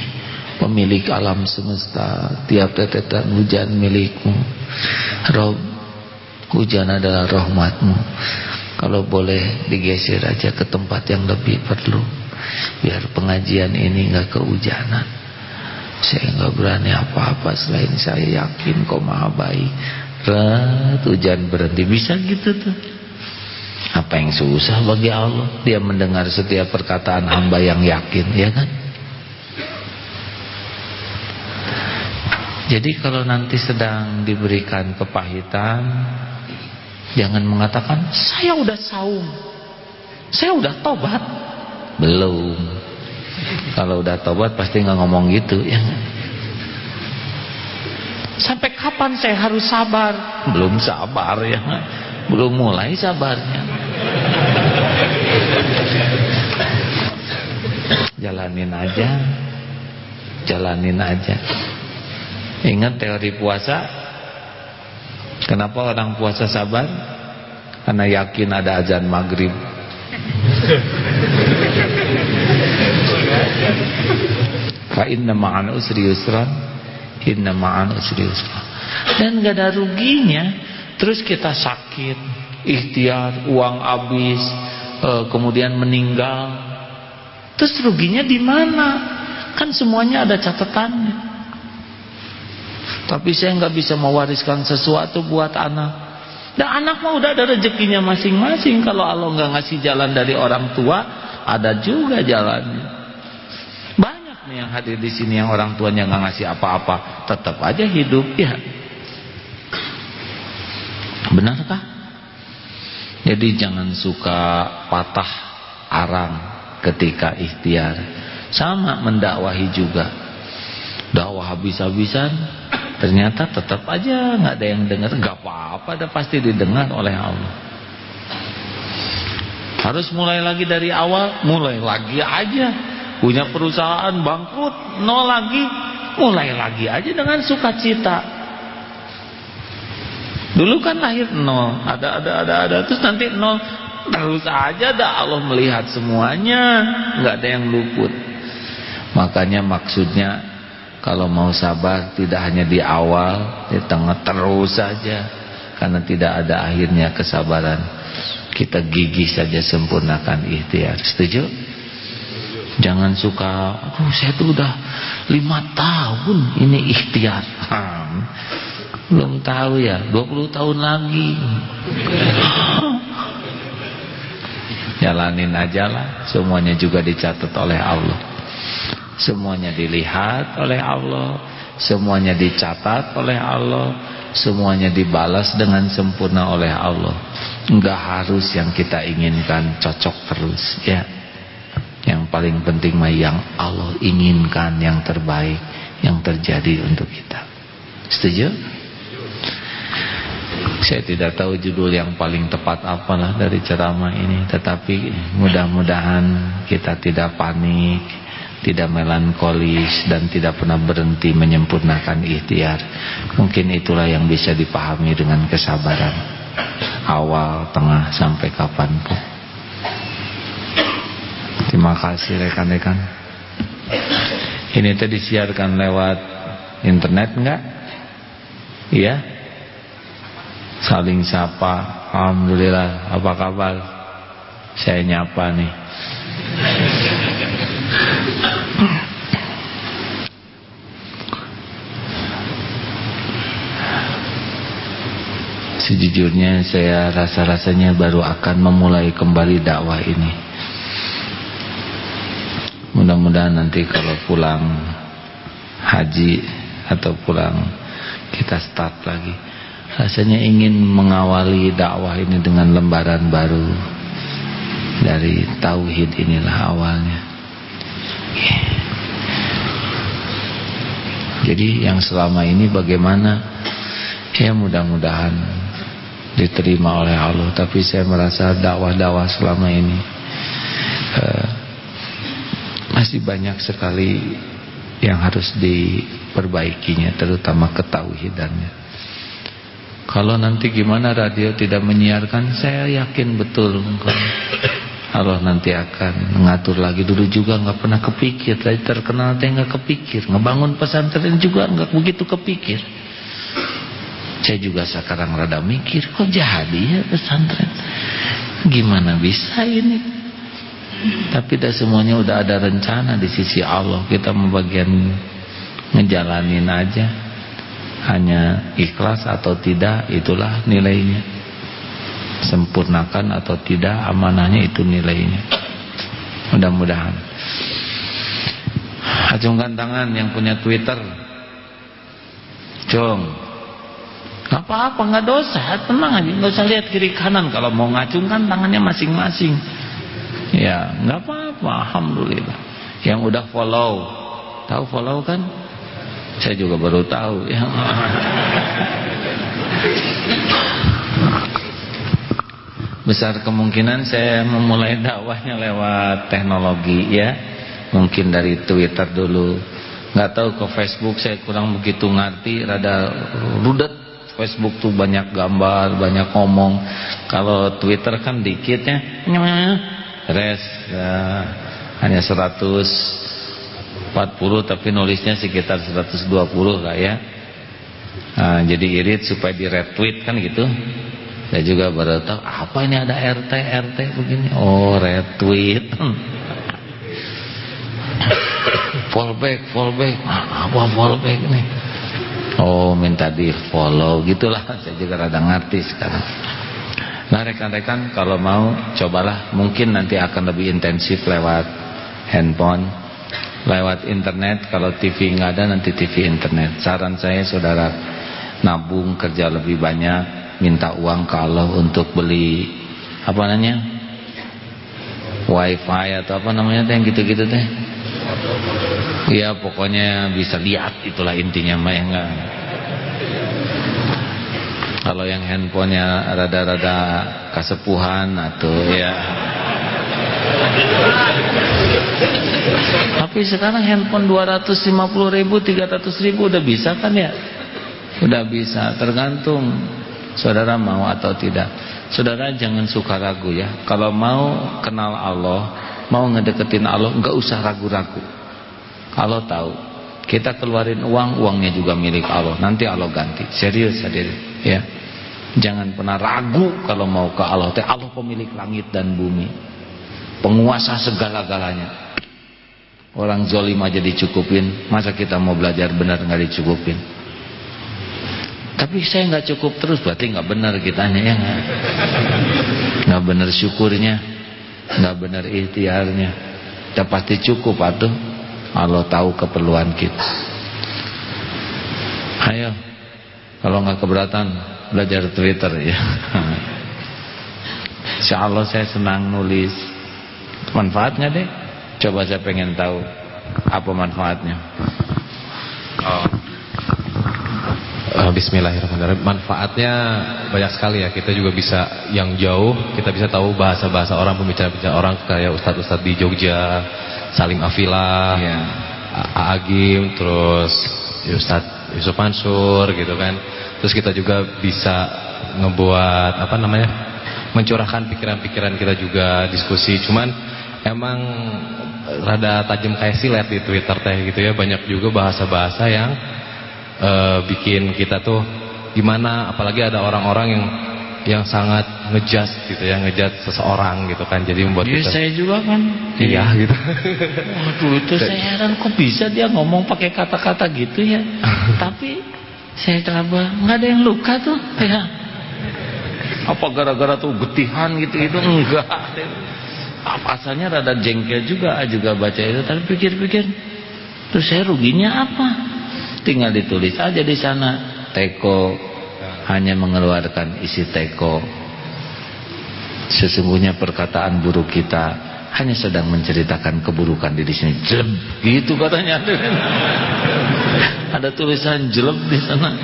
pemilik alam semesta tiap tetesan hujan milikmu. Rob Hujan adalah rahmatmu. Kalau boleh digeser aja ke tempat yang lebih perlu Biar pengajian ini gak kehujanan. Saya gak berani apa-apa Selain saya yakin kau maha baik. Rat, hujan berhenti. Bisa gitu tuh Apa yang susah bagi Allah Dia mendengar setiap perkataan hamba yang yakin Ya kan Jadi kalau nanti sedang diberikan kepahitan Jangan mengatakan saya udah saum. Saya udah tobat. Belum. Kalau udah tobat pasti nggak ngomong gitu ya. Sampai kapan saya harus sabar? Belum sabar ya. Belum mulai sabarnya. Jalanin aja. Jalanin aja. Ingat teori puasa Kenapa orang puasa sabar? Karena yakin ada azan maghrib. Fa inna ma'an usri yusran, inna ma'an usri yusran. Dan gak ada ruginya. Terus kita sakit, ikhtiar, uang habis, eh, kemudian meninggal. Terus ruginya di mana? Kan semuanya ada catatannya. Tapi saya nggak bisa mewariskan sesuatu buat anak. Dan anak mah udah ada rezekinya masing-masing. Kalau Allah nggak ngasih jalan dari orang tua, ada juga jalannya. Banyak nih yang hadir di sini yang orang tuanya nggak ngasih apa-apa, tetap aja hidup ya. Benarkah? Jadi jangan suka patah arang ketika ikhtiar. Sama mendakwahi juga. Dakwah habis-habisan Ternyata tetap aja nggak ada yang dengar, nggak apa-apa, ada pasti didengar oleh Allah. Harus mulai lagi dari awal, mulai lagi aja. Punya perusahaan bangkrut, nol lagi, mulai lagi aja dengan sukacita. Dulu kan lahir nol, ada ada ada ada, terus nanti nol, terus aja dah Allah melihat semuanya, nggak ada yang luput. Makanya maksudnya kalau mau sabar tidak hanya di awal, di tengah terus saja. Karena tidak ada akhirnya kesabaran. Kita gigih saja sempurnakan ikhtiar. Setuju? Jangan suka, aduh saya tuh udah lima tahun ini ikhtiar. Belum tahu ya, 20 tahun lagi. Jalanin aja lah, semuanya juga dicatat oleh Allah. Semuanya dilihat oleh Allah, semuanya dicatat oleh Allah, semuanya dibalas dengan sempurna oleh Allah. Enggak harus yang kita inginkan cocok terus, ya. Yang paling penting mah yang Allah inginkan yang terbaik yang terjadi untuk kita. Setuju? Saya tidak tahu judul yang paling tepat apalah dari ceramah ini Tetapi mudah-mudahan kita tidak panik Tidak melankolis Dan tidak pernah berhenti menyempurnakan ikhtiar Mungkin itulah yang bisa dipahami dengan kesabaran Awal, tengah, sampai kapan pun Terima kasih rekan-rekan Ini tadi disiarkan lewat internet enggak? Iya? Saling sapa. Alhamdulillah apa kabar? Saya nyapa nih. Sejujurnya saya rasa-rasanya baru akan memulai kembali dakwah ini. Mudah-mudahan nanti kalau pulang haji atau pulang kita start lagi rasanya ingin mengawali dakwah ini dengan lembaran baru. Dari tauhid inilah awalnya. Jadi yang selama ini bagaimana? Ya mudah-mudahan diterima oleh Allah. Tapi saya merasa dakwah-dakwah selama ini uh, masih banyak sekali yang harus diperbaikinya terutama ketauhidannya kalau nanti gimana radio tidak menyiarkan Saya yakin betul Allah nanti akan mengatur lagi. Dulu juga nggak pernah kepikir Tadi terkenal teh nggak kepikir. Ngebangun pesantren juga nggak begitu kepikir. Saya juga sekarang rada mikir Kok jadi ya pesantren? Gimana bisa ini? Tapi dah semuanya udah ada rencana di sisi Allah. Kita membagian ngejalanin aja hanya ikhlas atau tidak itulah nilainya. Sempurnakan atau tidak amanahnya itu nilainya. Mudah-mudahan. Acungkan tangan yang punya twitter. Gak apa-apa nggak dosa. Tenang aja nggak usah lihat kiri kanan. Kalau mau ngacungkan tangannya masing-masing. Ya nggak apa-apa. Alhamdulillah. Yang udah follow. Tahu follow kan saya juga baru tahu ya. Besar kemungkinan saya memulai dakwahnya lewat teknologi ya. Mungkin dari Twitter dulu. Nggak tahu ke Facebook saya kurang begitu ngerti, rada rudet. Facebook tuh banyak gambar, banyak ngomong. Kalau Twitter kan dikit ya. Res ya, hanya 100 40 tapi nulisnya sekitar 120 kak ya. Nah, jadi irit supaya di retweet kan gitu. Saya juga baru tahu apa ini ada RT RT begini? Oh retweet. Fallback fallback. Apa fallback nih? Oh minta di follow gitulah. Saya juga rada ngerti sekarang. Nah rekan-rekan kalau mau cobalah. Mungkin nanti akan lebih intensif lewat handphone lewat internet. Kalau TV nggak ada nanti TV internet. Saran saya saudara nabung kerja lebih banyak minta uang kalau untuk beli apa namanya wifi atau apa namanya teh gitu-gitu teh. Iya pokoknya bisa lihat itulah intinya mah ya enggak kalau yang handphonenya rada-rada kasepuhan atau ya tapi sekarang handphone 250 ribu 300 ribu udah bisa kan ya? Udah bisa tergantung saudara mau atau tidak. Saudara jangan suka ragu ya. Kalau mau kenal Allah mau ngedeketin Allah nggak usah ragu-ragu. Allah tahu. Kita keluarin uang uangnya juga milik Allah. Nanti Allah ganti. Serius hadir ya. Jangan pernah ragu kalau mau ke Allah. Allah pemilik langit dan bumi penguasa segala-galanya Orang zolim aja dicukupin, masa kita mau belajar benar nggak dicukupin? Tapi saya nggak cukup terus, berarti nggak benar kitanya ya? Nggak benar syukurnya, nggak benar ikhtiarnya. Ya pasti cukup atuh. Allah tahu keperluan kita. Ayo, kalau nggak keberatan belajar Twitter ya. Insya Allah saya senang nulis. Manfaatnya deh. Coba saya pengen tahu apa manfaatnya. Oh. Uh, Bismillahirrahmanirrahim. Manfaatnya banyak sekali ya. Kita juga bisa yang jauh, kita bisa tahu bahasa-bahasa orang, pembicara-pembicara orang kayak ustadz-ustadz di Jogja, Salim Afila, yeah. Agim, terus Ustadz Yusuf Mansur gitu kan. Terus kita juga bisa ngebuat apa namanya? mencurahkan pikiran-pikiran kita juga diskusi. Cuman emang rada tajam kayak silet di Twitter teh gitu ya. Banyak juga bahasa-bahasa yang uh, bikin kita tuh gimana apalagi ada orang-orang yang yang sangat ngejat gitu ya, ngejat seseorang gitu kan. Jadi membuat ya, kita saya juga kan. Iya gitu. Waduh, itu saya heran kok bisa dia ngomong pakai kata-kata gitu ya. Tapi saya coba nggak ada yang luka tuh ya. Apa gara-gara tuh getihan gitu itu enggak apa asalnya rada jengkel juga juga baca itu tapi pikir-pikir terus saya ruginya apa? Tinggal ditulis aja di sana teko hanya mengeluarkan isi teko. Sesungguhnya perkataan buruk kita hanya sedang menceritakan keburukan di sini. Jeleb gitu katanya. Ada tulisan jeleb di sana.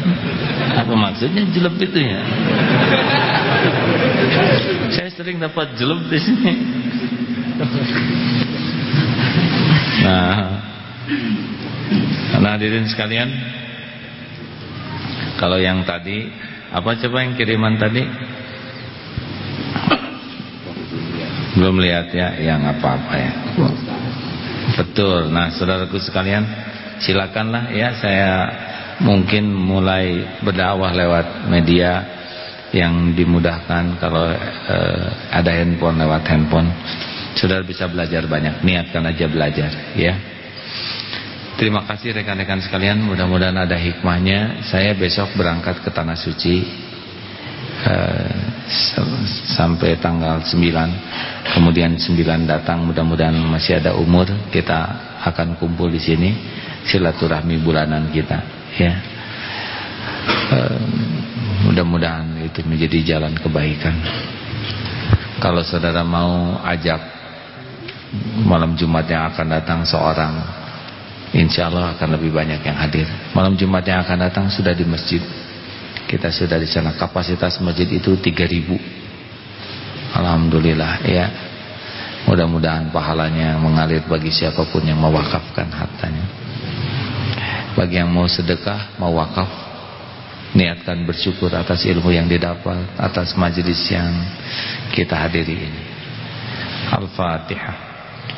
Apa maksudnya jeleb itu ya? Saya sering dapat jeleb di sini nah. Nah hadirin sekalian kalau yang tadi apa coba yang kiriman tadi? Belum lihat ya? Yang apa-apa ya. Betul. Nah saudaraku sekalian silakanlah ya saya mungkin mulai berdakwah lewat media yang dimudahkan kalau eh, ada handphone lewat handphone Saudara bisa belajar banyak, niatkan aja belajar ya. Terima kasih rekan-rekan sekalian, mudah-mudahan ada hikmahnya. Saya besok berangkat ke Tanah Suci uh, sampai tanggal 9. Kemudian 9 datang, mudah-mudahan masih ada umur, kita akan kumpul di sini silaturahmi bulanan kita ya. Uh, mudah-mudahan itu menjadi jalan kebaikan. Kalau saudara mau ajak malam Jumat yang akan datang seorang Insya Allah akan lebih banyak yang hadir. Malam Jumat yang akan datang sudah di masjid. Kita sudah di sana. Kapasitas masjid itu 3000 Alhamdulillah ya. Mudah-mudahan pahalanya mengalir bagi siapa pun yang mewakafkan hartanya. Bagi yang mau sedekah, mau wakaf Niatkan bersyukur atas ilmu yang didapat Atas majelis yang kita hadiri ini. Al-Fatihah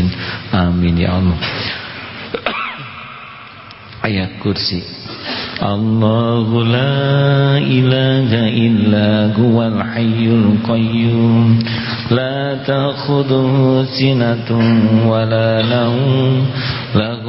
alamin. Amin ya Allah. Ayat kursi. Allahu la ilaha illa huwal hayyul qayyum la ta'khudhuhu sinatun wa la nawm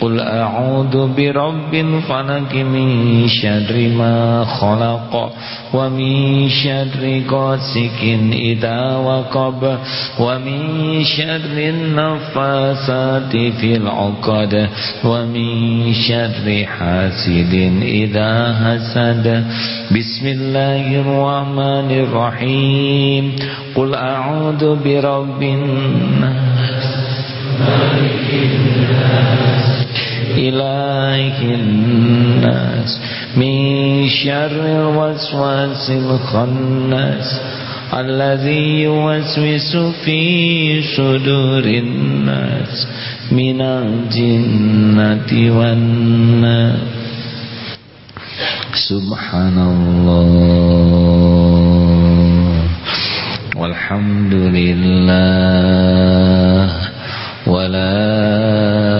قل أعوذ برب الفلق من شر ما خلق ومن شر غاسق إذا وقب ومن شر النفاسات في العقد ومن شر حاسد إذا حسد بسم الله الرحمن الرحيم قل أعوذ برب الناس مالك الناس إله الناس من شر الوسواس الخناس الذي يوسوس في صدور الناس من الجنة والناس. سبحان الله. والحمد لله. ولا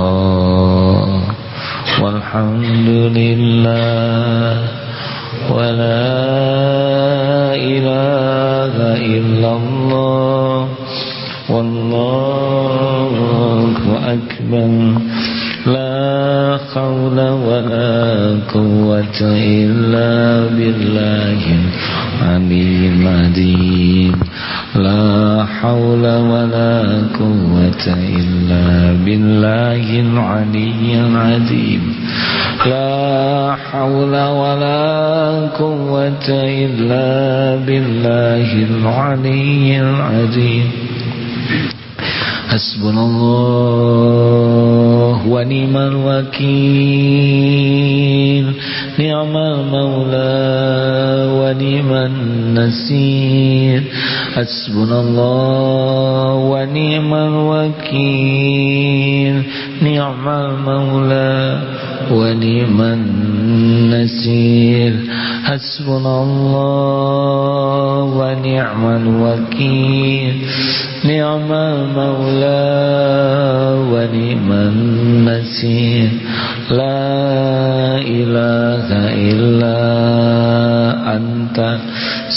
Walhamdulillah ولا إله إلا الله والله أكبر. لا حول ولا قوة إلا بالله. العلي العظيم لا حول ولا قوة إلا بالله العلي العظيم. لا حول ولا قوة إلا بالله العلي العظيم. حسبنا الله. ونعم الوكيل. نعم المولى ونعم النصير حسبنا الله ونعم الوكيل. نعم المولى ونعم النسير حسبنا الله ونعم الوكيل. نعم المولى ونعم النسير لا إله إلا أنت.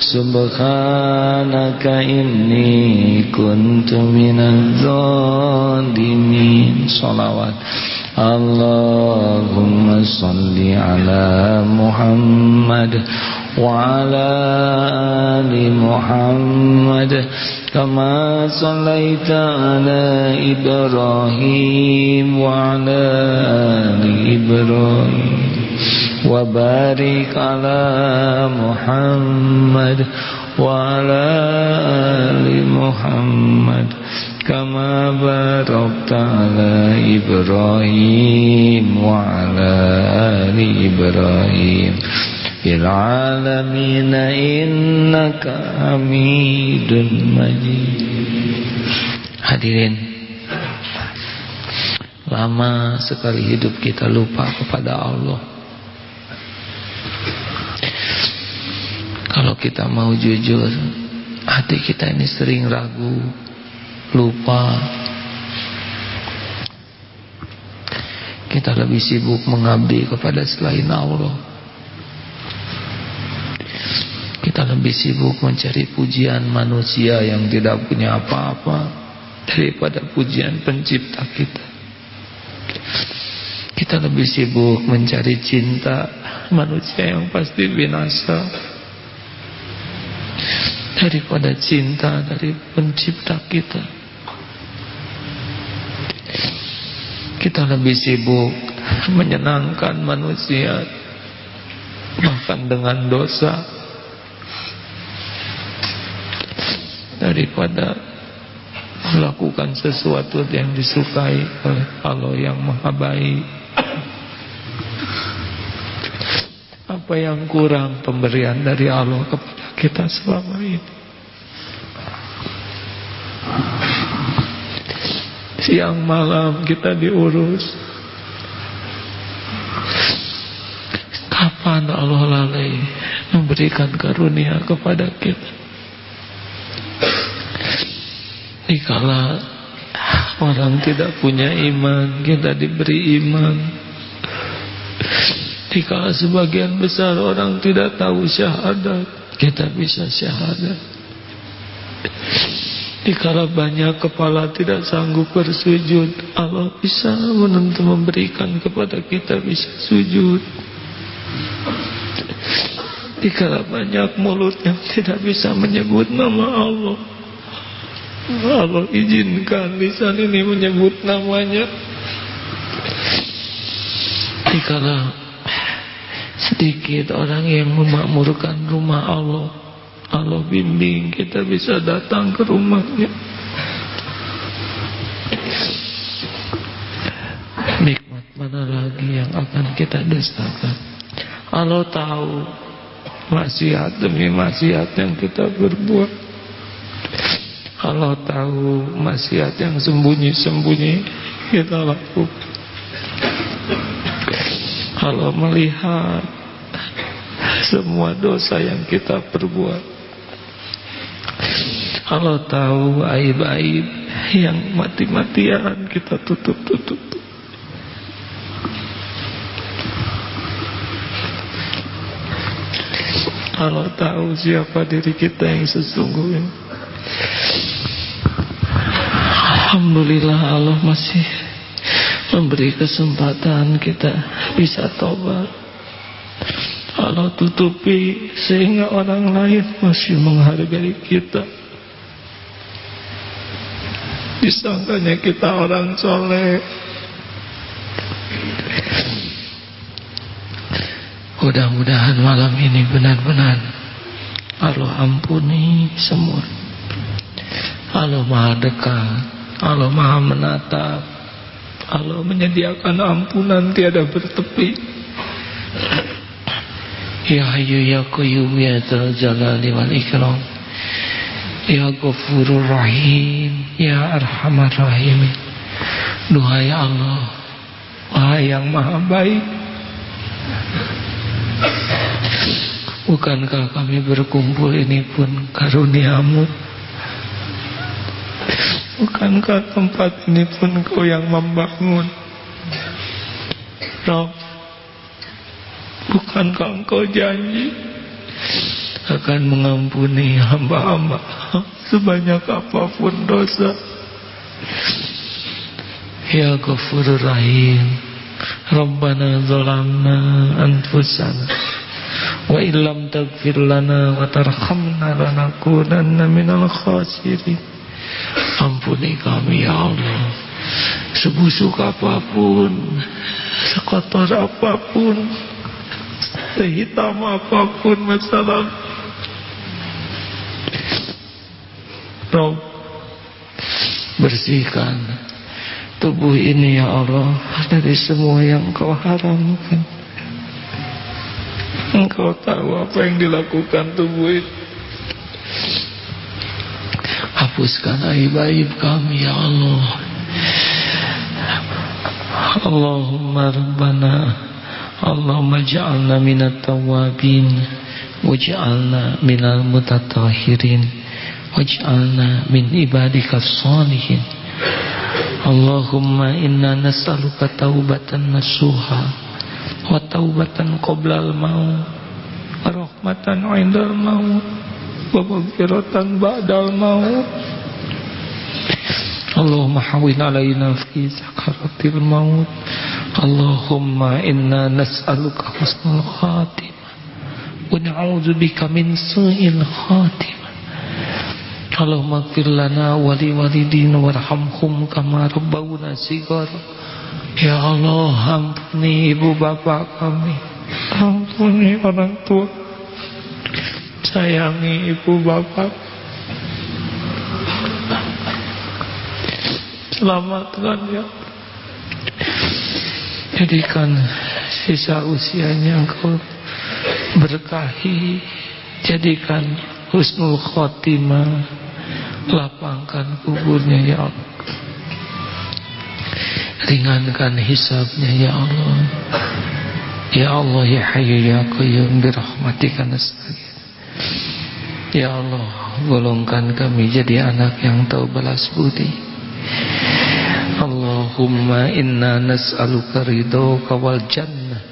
سبحانك إني كنت من الظالمين. صلوات. اللهم صل على محمد وعلى آل محمد كما صليت على إبراهيم وعلى آل إبراهيم. وبارك على محمد وعلى آل محمد كما باركت على إبراهيم وعلى آل إبراهيم في العالمين إنك حميد مجيد Hadirin Lama sekali hidup kita lupa kepada Allah Kalau kita mau jujur Hati kita ini sering ragu Lupa. Kita lebih sibuk mengabdi kepada selain Allah. Kita lebih sibuk mencari pujian manusia yang tidak punya apa-apa Daripada pujian pencipta kita. Kita lebih sibuk mencari cinta manusia yang pasti binasa daripada cinta dari pencipta kita. Kita lebih sibuk menyenangkan manusia bahkan dengan dosa daripada melakukan sesuatu yang disukai oleh Allah yang maha baik. Apa yang kurang pemberian dari Allah kepada kita selama ini? Siang malam kita diurus. Kapan Allah lalai memberikan karunia kepada kita? Dikala orang tidak punya iman Kita diberi iman Jika sebagian besar orang tidak tahu syahadat Kita bisa syahadat. Jika banyak kepala tidak sanggup bersujud Allah bisa menentu memberikan kepada kita bisa sujud. Jika banyak mulut yang tidak bisa menyebut nama Allah Allah izinkan lisan ini menyebut namanya. Dikala sedikit orang yang memakmurkan rumah Allah. Allah bimbing kita bisa datang ke rumahnya. Nikmat mana lagi yang akan kita dustakan? Allah tahu maksiat demi maksiat yang kita berbuat. Allah tahu maksiat yang sembunyi-sembunyi kita lakukan. Allah melihat semua dosa yang kita perbuat. Allah tahu aib-aib yang mati-matian kita tutup-tutup. Allah tahu siapa diri kita yang sesungguhnya. Alhamdulillah Allah masih memberi kesempatan kita bisa tobat Allah tutupi sehingga orang lain masih menghargai kita. Disangkanya kita orang soleh. Mudah-mudahan malam ini benar-benar Allah ampuni semua. Allah maha dekat Allah maha menatap Allah menyediakan ampunan tiada bertepi Ya Hayyu Ya Qayyum Ya Dzal Jalali wal Ikram. Ya Ghafurur Rahim. Ya Arhamar Rahim Duhai Allah Wahai yang maha baik. Bukankah kami berkumpul ini pun karuniamu? Bukankah tempat ini pun kau yang membangun? Rabb Bukankah engkau janji akan mengampuni hamba-hamba sebanyak apa pun dosa? Ya Ghafurur Rahim Rabbana zalamna anfusana wa illam taghfir lana wa tarhamna lanakunanna minal khasirin. Ampuni kami ya Allah Sebusuk apa pun Sekotor apa pun Sehitam apa pun masalah Rob Bersihkan Tubuh ini ya Allah Dari semua yang kau haramkan. Engkau tahu apa yang dilakukan tubuh ini. Hapuskan aib-aib kami ya Allah. Allahumma Rabbana Allahumma ja'alna minat tawabin Waj'alna minal mutatahirin Waj'alna min ibadika salihin Allahumma inna nas'aluka taubatan nasuha Wa taubatan qoblal maut Rahmatan indal maut Wa maghfiratan ba'dal maut Allahumma hawin alaina fi sakaratil maut. Allahumma inna nas'aluka husnul khatimah. Wa na'udzu bika min su'il khatimah. Allahumma ighfir lana wa li walidina warhamhum kama rabbawna shighara Ya Allah ampuni ibu bapak kami. Ampuni orang tua. Sayangi ibu bapak Selamatkan ya. Jadikan sisa usianya engkau berkahi. Jadikan husnul khotimah. Lapangkan kuburnya ya Allah. Ringankan hisabnya ya Allah. Ya Allah ya Hayyu ya Qayyum birahmatika nasta'in. Ya Allah golongkan kami jadi anak yang tahu balas budi Allahumma inna nas'aluka ridhoka wal jannah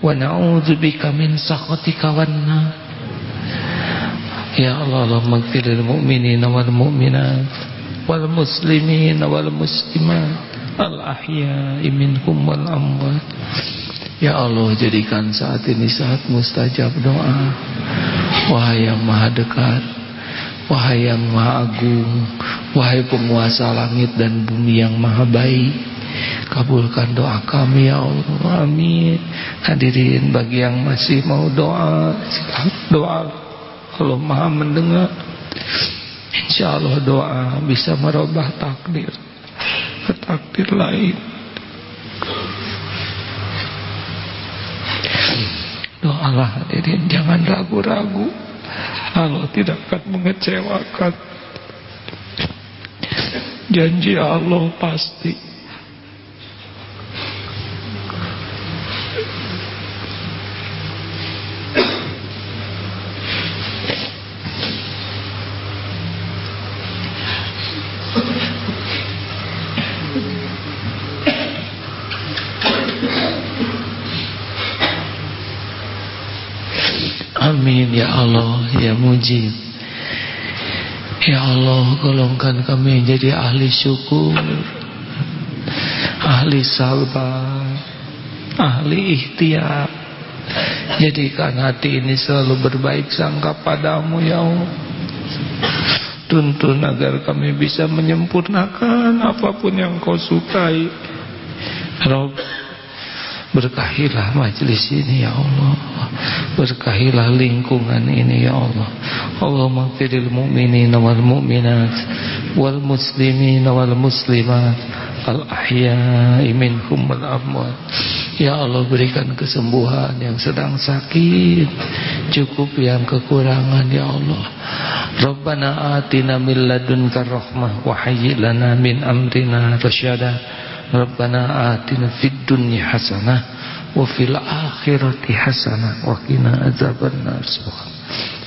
wa na'udzubika min sakhatika wan nar. Ya Allah Allahumma ighfiril mu'minina wal mu'minat wal muslimina wal muslimat al-ahya'i minhum wal amwat. Ya Allah jadikan saat ini saat mustajab doa. Wahai yang maha dekat Wahai yang maha agung Wahai penguasa langit dan bumi yang maha baik Kabulkan doa kami ya Allah Amin. Hadirin bagi yang masih mau doa Doa. Allah maha mendengar Insya Allah doa bisa merubah takdir ke takdir lain. Doalah hadirin Jangan ragu-ragu Allah tidak akan mengecewakan. Janji Allah pasti. Amin ya Allah ya mujib Ya Allah golongkan kami jadi ahli syukur Ahli sabar Ahli ikhtiar. Jadikan hati ini selalu berbaik sangka padamu ya Allah. Tuntun agar kami bisa menyempurnakan apa pun yang kau sukai. Rob Berkahilah majlis ini ya Allah. Berkahilah lingkungan ini ya Allah. Allahumma firil mu'minin wal mu'minat Wal muslimin wal muslimat Al ahya'i minhum wal amwat. Ya Allah berikan kesembuhan yang sedang sakit Cukup yang kekurangan ya Allah. Rabbana atina min ladunka rahmah Wa min amrina rasyada Rabbana atina fid dunya hasanah wa fil akhirati hasanah wa qina adzabannar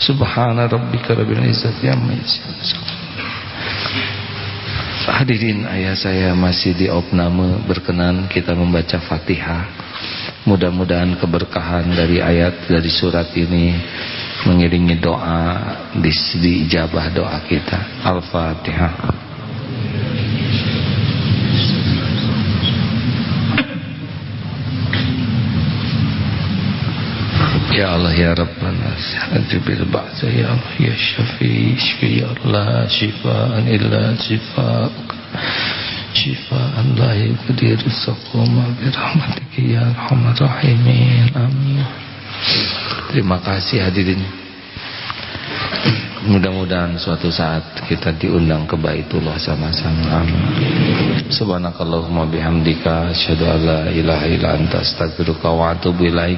subhana rabbika rabbil izzati amma yasifun. Hadirin ayah saya masih di opname berkenan kita membaca Fatihah. Mudah-mudahan keberkahan dari ayat dari surat ini mengiringi doa di, di ijabah doa kita. Al-Fatihah Ya Allah ya Rabbana Ajibil ba'za ya Allah ya syafi Shfi ya Allah Shifaan illa shifa'uk Shifaan la yuqdir Saqoma birahmatiki ya Rahmat Rahimin Amin Terima kasih hadirin Mudah-mudahan suatu saat kita diundang ke Baitullah sama-sama. Amin. Subhanakallahumma bihamdika asyhadu an la ilaha illa anta astaghfiruka wa atubu ilaik.